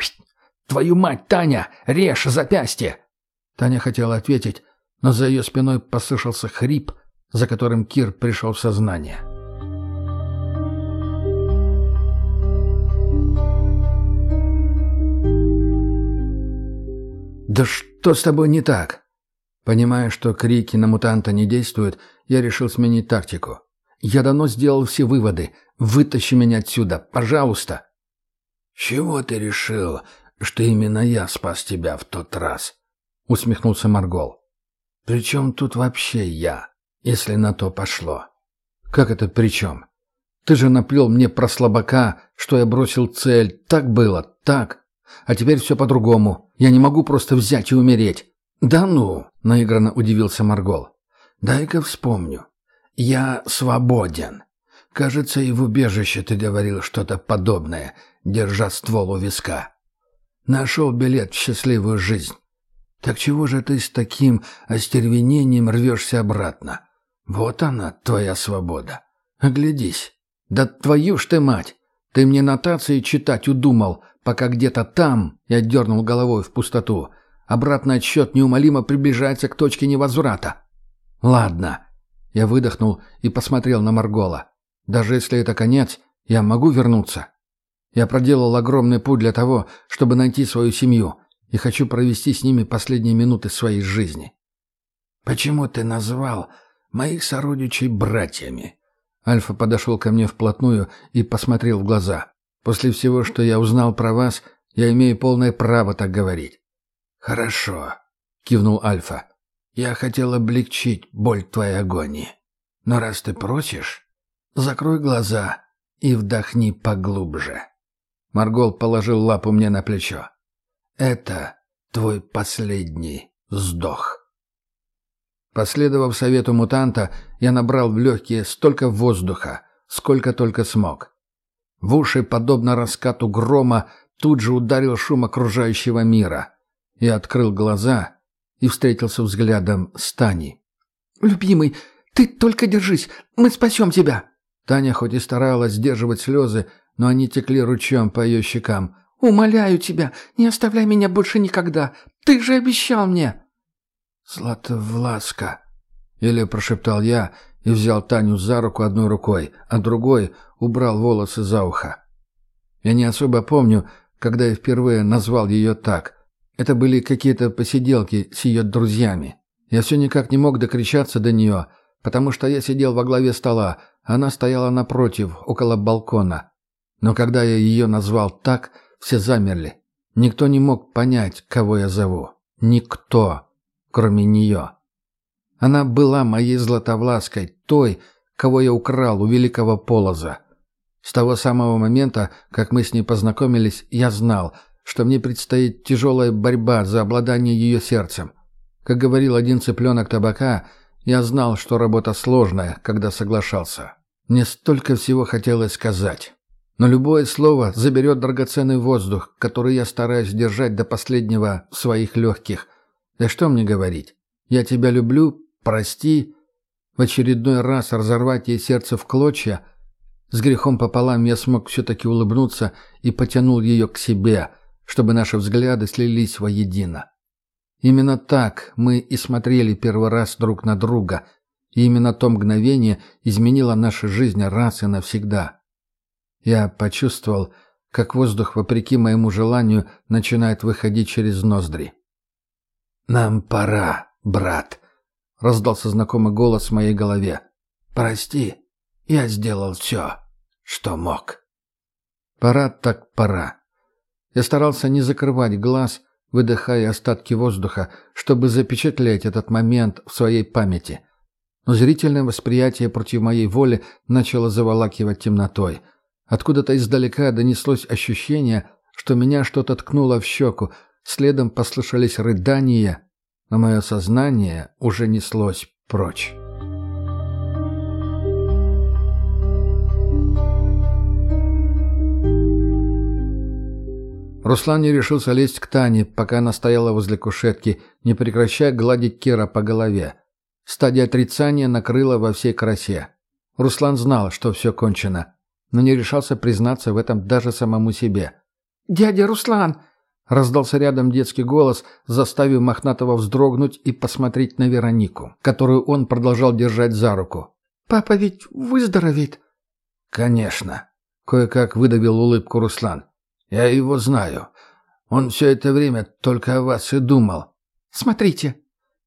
Твою мать, Таня, режь запястье!» Таня хотела ответить, но за ее спиной послышался хрип, за которым Кир пришел в сознание. «Да что с тобой не так?» Понимая, что крики на мутанта не действуют, я решил сменить тактику. «Я давно сделал все выводы. Вытащи меня отсюда, пожалуйста!» «Чего ты решил, что именно я спас тебя в тот раз?» — усмехнулся Маргол. «При чем тут вообще я, если на то пошло?» «Как это при чем? Ты же наплел мне про слабака, что я бросил цель. Так было, так. А теперь все по-другому. Я не могу просто взять и умереть». «Да ну!» — наигранно удивился Маргол. «Дай-ка вспомню. Я свободен. Кажется, и в убежище ты говорил что-то подобное, держа ствол у виска. Нашел билет в счастливую жизнь. Так чего же ты с таким остервенением рвешься обратно? Вот она, твоя свобода. Оглядись. Да твою ж ты мать! Ты мне нотации читать удумал, пока где-то там я дернул головой в пустоту. Обратный отсчет неумолимо приближается к точке невозврата. Ладно. Я выдохнул и посмотрел на Маргола. Даже если это конец, я могу вернуться. Я проделал огромный путь для того, чтобы найти свою семью, и хочу провести с ними последние минуты своей жизни. «Почему ты назвал моих сородичей братьями?» Альфа подошел ко мне вплотную и посмотрел в глаза. «После всего, что я узнал про вас, я имею полное право так говорить. «Хорошо», — кивнул Альфа. «Я хотел облегчить боль твоей агонии. Но раз ты просишь, закрой глаза и вдохни поглубже». Маргол положил лапу мне на плечо. «Это твой последний вздох». Последовав совету мутанта, я набрал в легкие столько воздуха, сколько только смог. В уши, подобно раскату грома, тут же ударил шум окружающего мира — я открыл глаза и встретился взглядом с Таней. «Любимый, ты только держись, мы спасем тебя!» Таня хоть и старалась сдерживать слезы, но они текли ручьем по ее щекам. «Умоляю тебя, не оставляй меня больше никогда! Ты же обещал мне!» «Златовласка!» — или прошептал я и взял Таню за руку одной рукой, а другой убрал волосы за ухо. Я не особо помню, когда я впервые назвал ее так, это были какие-то посиделки с ее друзьями. Я все никак не мог докричаться до нее, потому что я сидел во главе стола, а она стояла напротив, около балкона. Но когда я ее назвал так, все замерли. Никто не мог понять, кого я зову. Никто, кроме нее. Она была моей златовлаской, той, кого я украл у великого полоза. С того самого момента, как мы с ней познакомились, я знал — что мне предстоит тяжелая борьба за обладание ее сердцем. Как говорил один цыпленок табака, я знал, что работа сложная, когда соглашался. Мне столько всего хотелось сказать. Но любое слово заберет драгоценный воздух, который я стараюсь держать до последнего в своих легких. Да что мне говорить? Я тебя люблю, прости. В очередной раз разорвать ей сердце в клочья. С грехом пополам я смог все-таки улыбнуться и потянул ее к себе — чтобы наши взгляды слились воедино. Именно так мы и смотрели первый раз друг на друга, и именно то мгновение изменило нашу жизнь раз и навсегда. Я почувствовал, как воздух, вопреки моему желанию, начинает выходить через ноздри. «Нам пора, брат», — раздался знакомый голос в моей голове. «Прости, я сделал все, что мог». «Пора так пора». Я старался не закрывать глаз, выдыхая остатки воздуха, чтобы запечатлеть этот момент в своей памяти. Но зрительное восприятие против моей воли начало заволакивать темнотой. Откуда-то издалека донеслось ощущение, что меня что-то ткнуло в щеку, Следом послышались рыдания, но мое сознание уже неслось прочь. Руслан не решился лезть к Тане, пока она стояла возле кушетки, не прекращая гладить Кира по голове. Стадия отрицания накрыла во всей красе. Руслан знал, что все кончено, но не решался признаться в этом даже самому себе. «Дядя Руслан!» — раздался рядом детский голос, заставив Мохнатого вздрогнуть и посмотреть на Веронику, которую он продолжал держать за руку. «Папа ведь выздоровеет?» «Конечно», — кое-как выдавил улыбку Руслан. Я его знаю. Он все это время только о вас и думал». «Смотрите».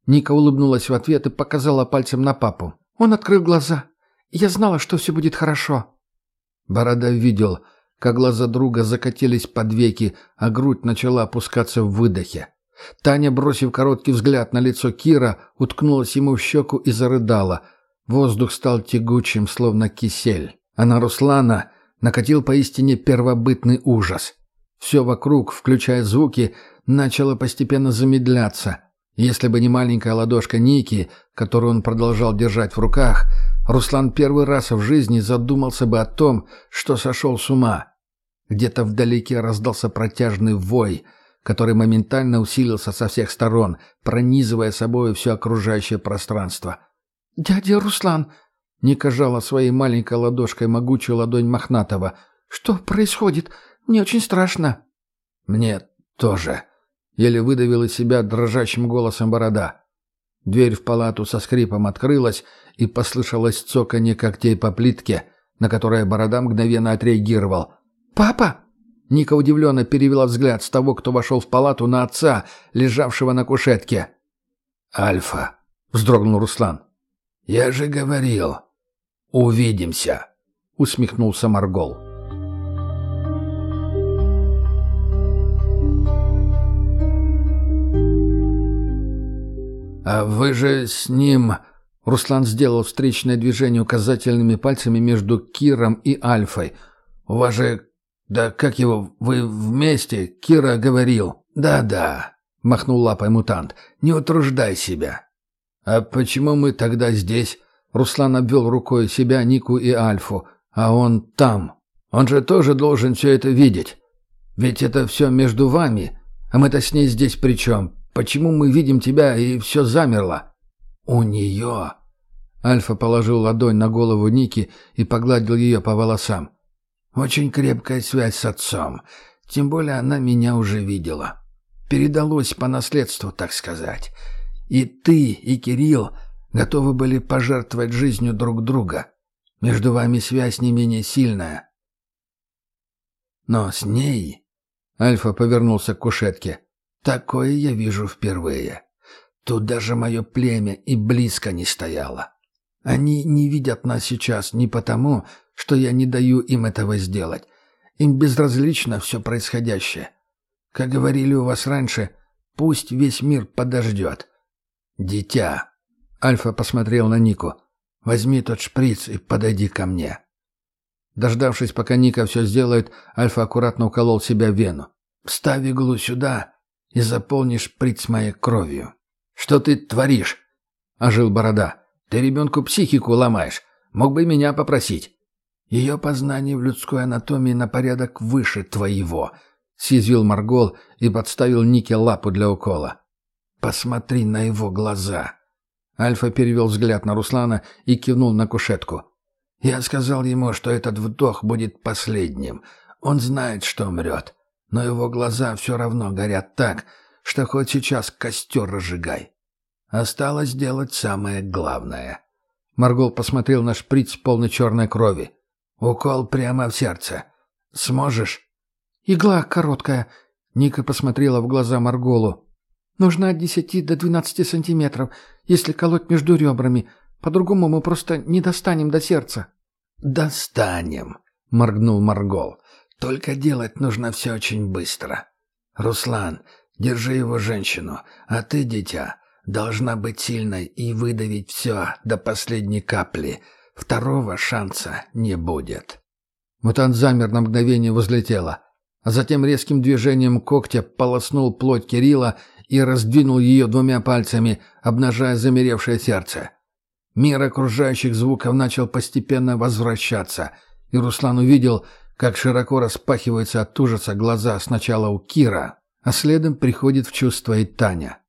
Ника улыбнулась в ответ и показала пальцем на папу. Он открыл глаза. «Я знала, что все будет хорошо». Борода видел, как глаза друга закатились под веки, а грудь начала опускаться в выдохе. Таня, бросив короткий взгляд на лицо Кира, уткнулась ему в щеку и зарыдала. Воздух стал тягучим, словно кисель. А на Руслана накатил поистине первобытный ужас. Все вокруг, включая звуки, начало постепенно замедляться. Если бы не маленькая ладошка Ники, которую он продолжал держать в руках, Руслан первый раз в жизни задумался бы о том, что сошел с ума. Где-то вдалеке раздался протяжный вой, который моментально усилился со всех сторон, пронизывая собой все окружающее пространство. «Дядя Руслан!» Ника жала своей маленькой ладошкой могучую ладонь Мохнатого. «Что происходит? Мне очень страшно». «Мне тоже», — еле выдавил из себя дрожащим голосом борода. Дверь в палату со скрипом открылась, и послышалось цоканье когтей по плитке, на которое борода мгновенно отреагировал. «Папа!» Ника удивленно перевела взгляд с того, кто вошел в палату, на отца, лежавшего на кушетке. «Альфа!» — вздрогнул Руслан. «Я же говорил, «Увидимся», — усмехнулся Маргол. «А вы же с ним...» Руслан сделал встречное движение указательными пальцами между Киром и Альфой. «У вас же... Да как его... Вы вместе?» Кира говорил. «Да-да», — махнул лапой мутант. «Не утруждай себя». «А почему мы тогда здесь?» Руслан обвел рукой себя, Нику и Альфу. А он там. Он же тоже должен все это видеть. Ведь это все между вами. А мы-то с ней здесь при чем? Почему мы видим тебя, и все замерло? У нее... Альфа положил ладонь на голову Ники и погладил ее по волосам. «Очень крепкая связь с отцом. Тем более она меня уже видела. Передалось по наследству, так сказать. И ты, и Кирилл готовы были пожертвовать жизнью друг друга. Между вами связь не менее сильная. Но с ней... Альфа повернулся к кушетке. Такое я вижу впервые. Тут даже мое племя и близко не стояло. Они не видят нас сейчас не потому, что я не даю им этого сделать. Им безразлично все происходящее. Как говорили у вас раньше, пусть весь мир подождет. Дитя, Альфа посмотрел на Нику. «Возьми тот шприц и подойди ко мне». Дождавшись, пока Ника все сделает, Альфа аккуратно уколол себя в вену. «Вставь иглу сюда и заполни шприц моей кровью». «Что ты творишь?» — ожил Борода. «Ты ребенку психику ломаешь. Мог бы меня попросить». «Ее познание в людской анатомии на порядок выше твоего», — съязвил Маргол и подставил Нике лапу для укола. «Посмотри на его глаза». Альфа перевел взгляд на Руслана и кивнул на кушетку. «Я сказал ему, что этот вдох будет последним. Он знает, что умрет. Но его глаза все равно горят так, что хоть сейчас костер разжигай. Осталось сделать самое главное». Маргол посмотрел на шприц полной черной крови. «Укол прямо в сердце. Сможешь?» «Игла короткая». Ника посмотрела в глаза Марголу. Нужно от 10 до 12 сантиметров, если колоть между ребрами. По-другому мы просто не достанем до сердца». «Достанем», — моргнул Маргол. «Только делать нужно все очень быстро. Руслан, держи его женщину, а ты, дитя, должна быть сильной и выдавить все до последней капли. Второго шанса не будет». Мутант замер на мгновение возле тела. а затем резким движением когтя полоснул плоть Кирилла и раздвинул ее двумя пальцами, обнажая замеревшее сердце. Мир окружающих звуков начал постепенно возвращаться, и Руслан увидел, как широко распахиваются от ужаса глаза сначала у Кира, а следом приходит в чувство и Таня.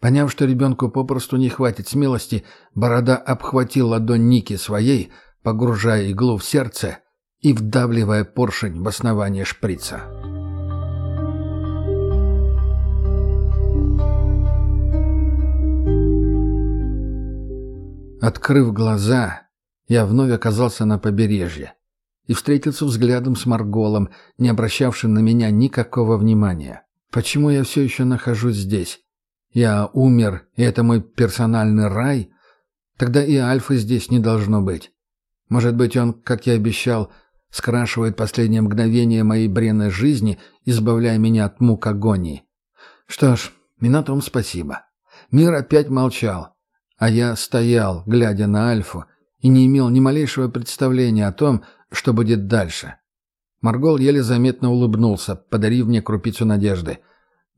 Поняв, что ребенку попросту не хватит смелости, Борода обхватил ладонь Ники своей, погружая иглу в сердце и вдавливая поршень в основание шприца. Открыв глаза, я вновь оказался на побережье и встретился взглядом с Марголом, не обращавшим на меня никакого внимания. Почему я все еще нахожусь здесь? Я умер, и это мой персональный рай? Тогда и Альфы здесь не должно быть. Может быть, он, как я обещал, скрашивает последние мгновения моей бренной жизни, избавляя меня от мук агонии. Что ж, и спасибо. Мир опять молчал, а я стоял, глядя на Альфу, и не имел ни малейшего представления о том, что будет дальше. Маргол еле заметно улыбнулся, подарив мне крупицу надежды.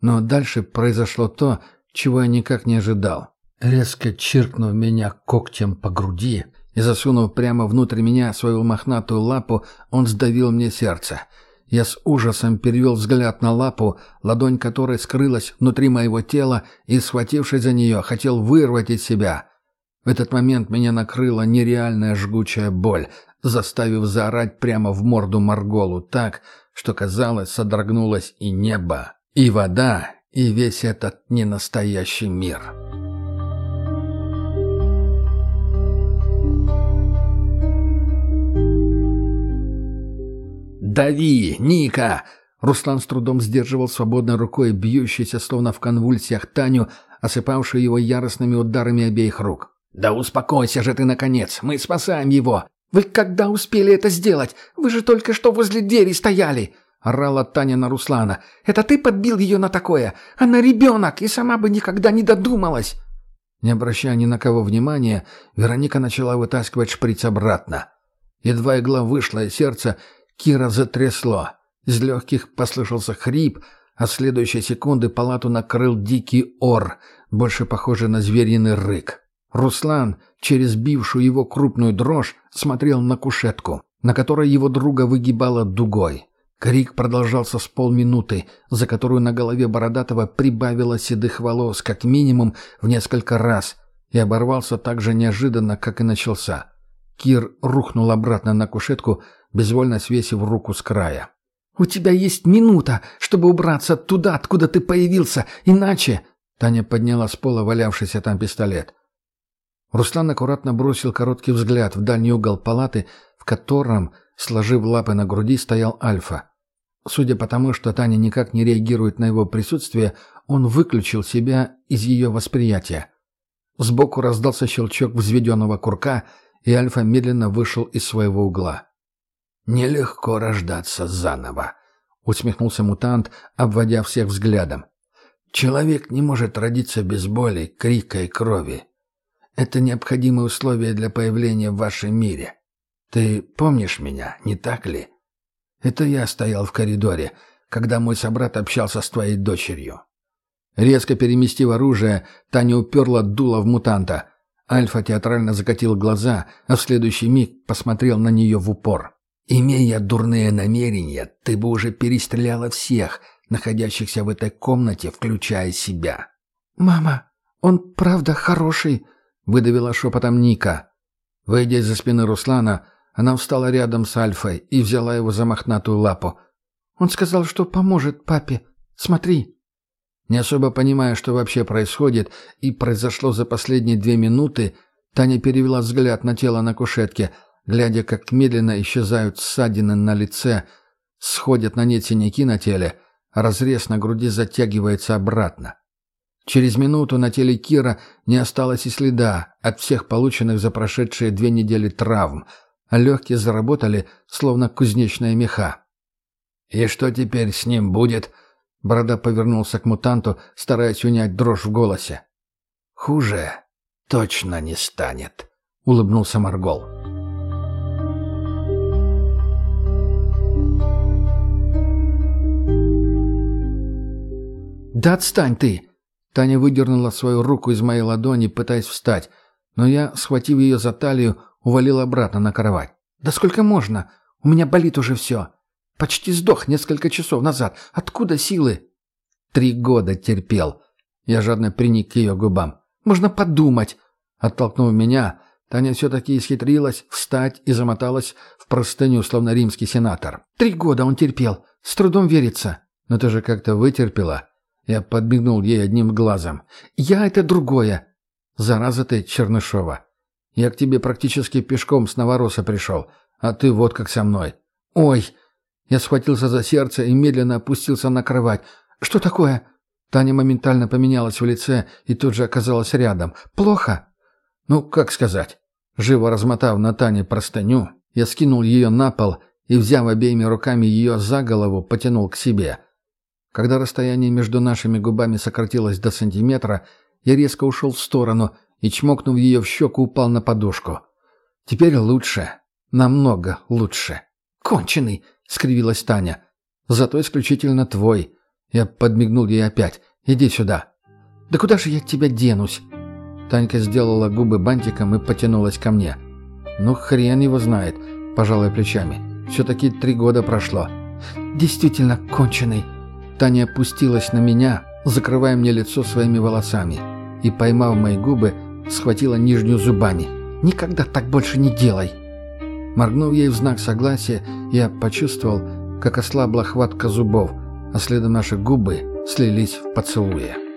Но дальше произошло то, чего я никак не ожидал. Резко чиркнув меня когтем по груди и засунув прямо внутрь меня свою мохнатую лапу, он сдавил мне сердце. Я с ужасом перевел взгляд на лапу, ладонь которой скрылась внутри моего тела и, схватившись за нее, хотел вырвать из себя. В этот момент меня накрыла нереальная жгучая боль, заставив заорать прямо в морду Марголу так, что, казалось, содрогнулось и небо, и вода, и весь этот ненастоящий мир. «Дави, Ника!» Руслан с трудом сдерживал свободной рукой бьющийся, словно в конвульсиях, Таню, осыпавшую его яростными ударами обеих рук. «Да успокойся же ты, наконец! Мы спасаем его!» «Вы когда успели это сделать? Вы же только что возле двери стояли!» — орала Таня на Руслана. «Это ты подбил ее на такое? Она ребенок и сама бы никогда не додумалась!» Не обращая ни на кого внимания, Вероника начала вытаскивать шприц обратно. Едва игла вышла из сердца, Кира затрясло. Из легких послышался хрип, а в следующие секунды палату накрыл дикий ор, больше похожий на звериный рык. Руслан, через бившую его крупную дрожь, смотрел на кушетку, на которой его друга выгибала дугой. Крик продолжался с полминуты, за которую на голове Бородатого прибавило седых волос как минимум в несколько раз, и оборвался так же неожиданно, как и начался. Кир рухнул обратно на кушетку, безвольно свесив руку с края. «У тебя есть минута, чтобы убраться туда, откуда ты появился, иначе...» Таня подняла с пола валявшийся там пистолет. Руслан аккуратно бросил короткий взгляд в дальний угол палаты, в котором, сложив лапы на груди, стоял Альфа. Судя по тому, что Таня никак не реагирует на его присутствие, он выключил себя из ее восприятия. Сбоку раздался щелчок взведенного курка, и Альфа медленно вышел из своего угла. «Нелегко рождаться заново», — усмехнулся мутант, обводя всех взглядом. «Человек не может родиться без боли, крика и крови. Это необходимые условия для появления в вашем мире. Ты помнишь меня, не так ли? Это я стоял в коридоре, когда мой собрат общался с твоей дочерью. Резко переместив оружие, Таня уперла дуло в мутанта. Альфа театрально закатил глаза, а в следующий миг посмотрел на нее в упор. «Имея дурные намерения, ты бы уже перестреляла всех, находящихся в этой комнате, включая себя». «Мама, он правда хороший?» — выдавила шепотом Ника. Выйдя из-за спины Руслана, она встала рядом с Альфой и взяла его за мохнатую лапу. «Он сказал, что поможет папе. Смотри». Не особо понимая, что вообще происходит и произошло за последние две минуты, Таня перевела взгляд на тело на кушетке, глядя, как медленно исчезают ссадины на лице, сходят на нет синяки на теле, разрез на груди затягивается обратно. Через минуту на теле Кира не осталось и следа от всех полученных за прошедшие две недели травм, а легкие заработали, словно кузнечная меха. «И что теперь с ним будет?» Борода повернулся к мутанту, стараясь унять дрожь в голосе. «Хуже точно не станет», — улыбнулся Маргол. «Да отстань ты!» Таня выдернула свою руку из моей ладони, пытаясь встать, но я, схватив ее за талию, увалил обратно на кровать. «Да сколько можно? У меня болит уже все. Почти сдох несколько часов назад. Откуда силы?» «Три года терпел». Я жадно приник к ее губам. «Можно подумать!» Оттолкнув меня, Таня все-таки исхитрилась встать и замоталась в простыню, словно римский сенатор. «Три года он терпел. С трудом верится». «Но ты же как-то вытерпела». Я подмигнул ей одним глазом. «Я — это другое». «Зараза ты, Чернышова. Я к тебе практически пешком с Новороса пришел, а ты вот как со мной». «Ой!» Я схватился за сердце и медленно опустился на кровать. «Что такое?» Таня моментально поменялась в лице и тут же оказалась рядом. «Плохо?» «Ну, как сказать?» Живо размотав на Тане простыню, я скинул ее на пол и, взяв обеими руками ее за голову, потянул к себе. Когда расстояние между нашими губами сократилось до сантиметра, я резко ушел в сторону и, чмокнув ее в щеку, упал на подушку. «Теперь лучше. Намного лучше». «Конченый!» — скривилась Таня. «Зато исключительно твой». Я подмигнул ей опять. «Иди сюда». «Да куда же я от тебя денусь?» Танька сделала губы бантиком и потянулась ко мне. «Ну, хрен его знает», – пожалуй плечами. «Все-таки три года прошло». «Действительно конченый». Таня опустилась на меня, закрывая мне лицо своими волосами, и, поймав мои губы, схватила нижнюю зубами. «Никогда так больше не делай!» Моргнув ей в знак согласия, я почувствовал, как ослабла хватка зубов, а следом наши губы слились в поцелуе.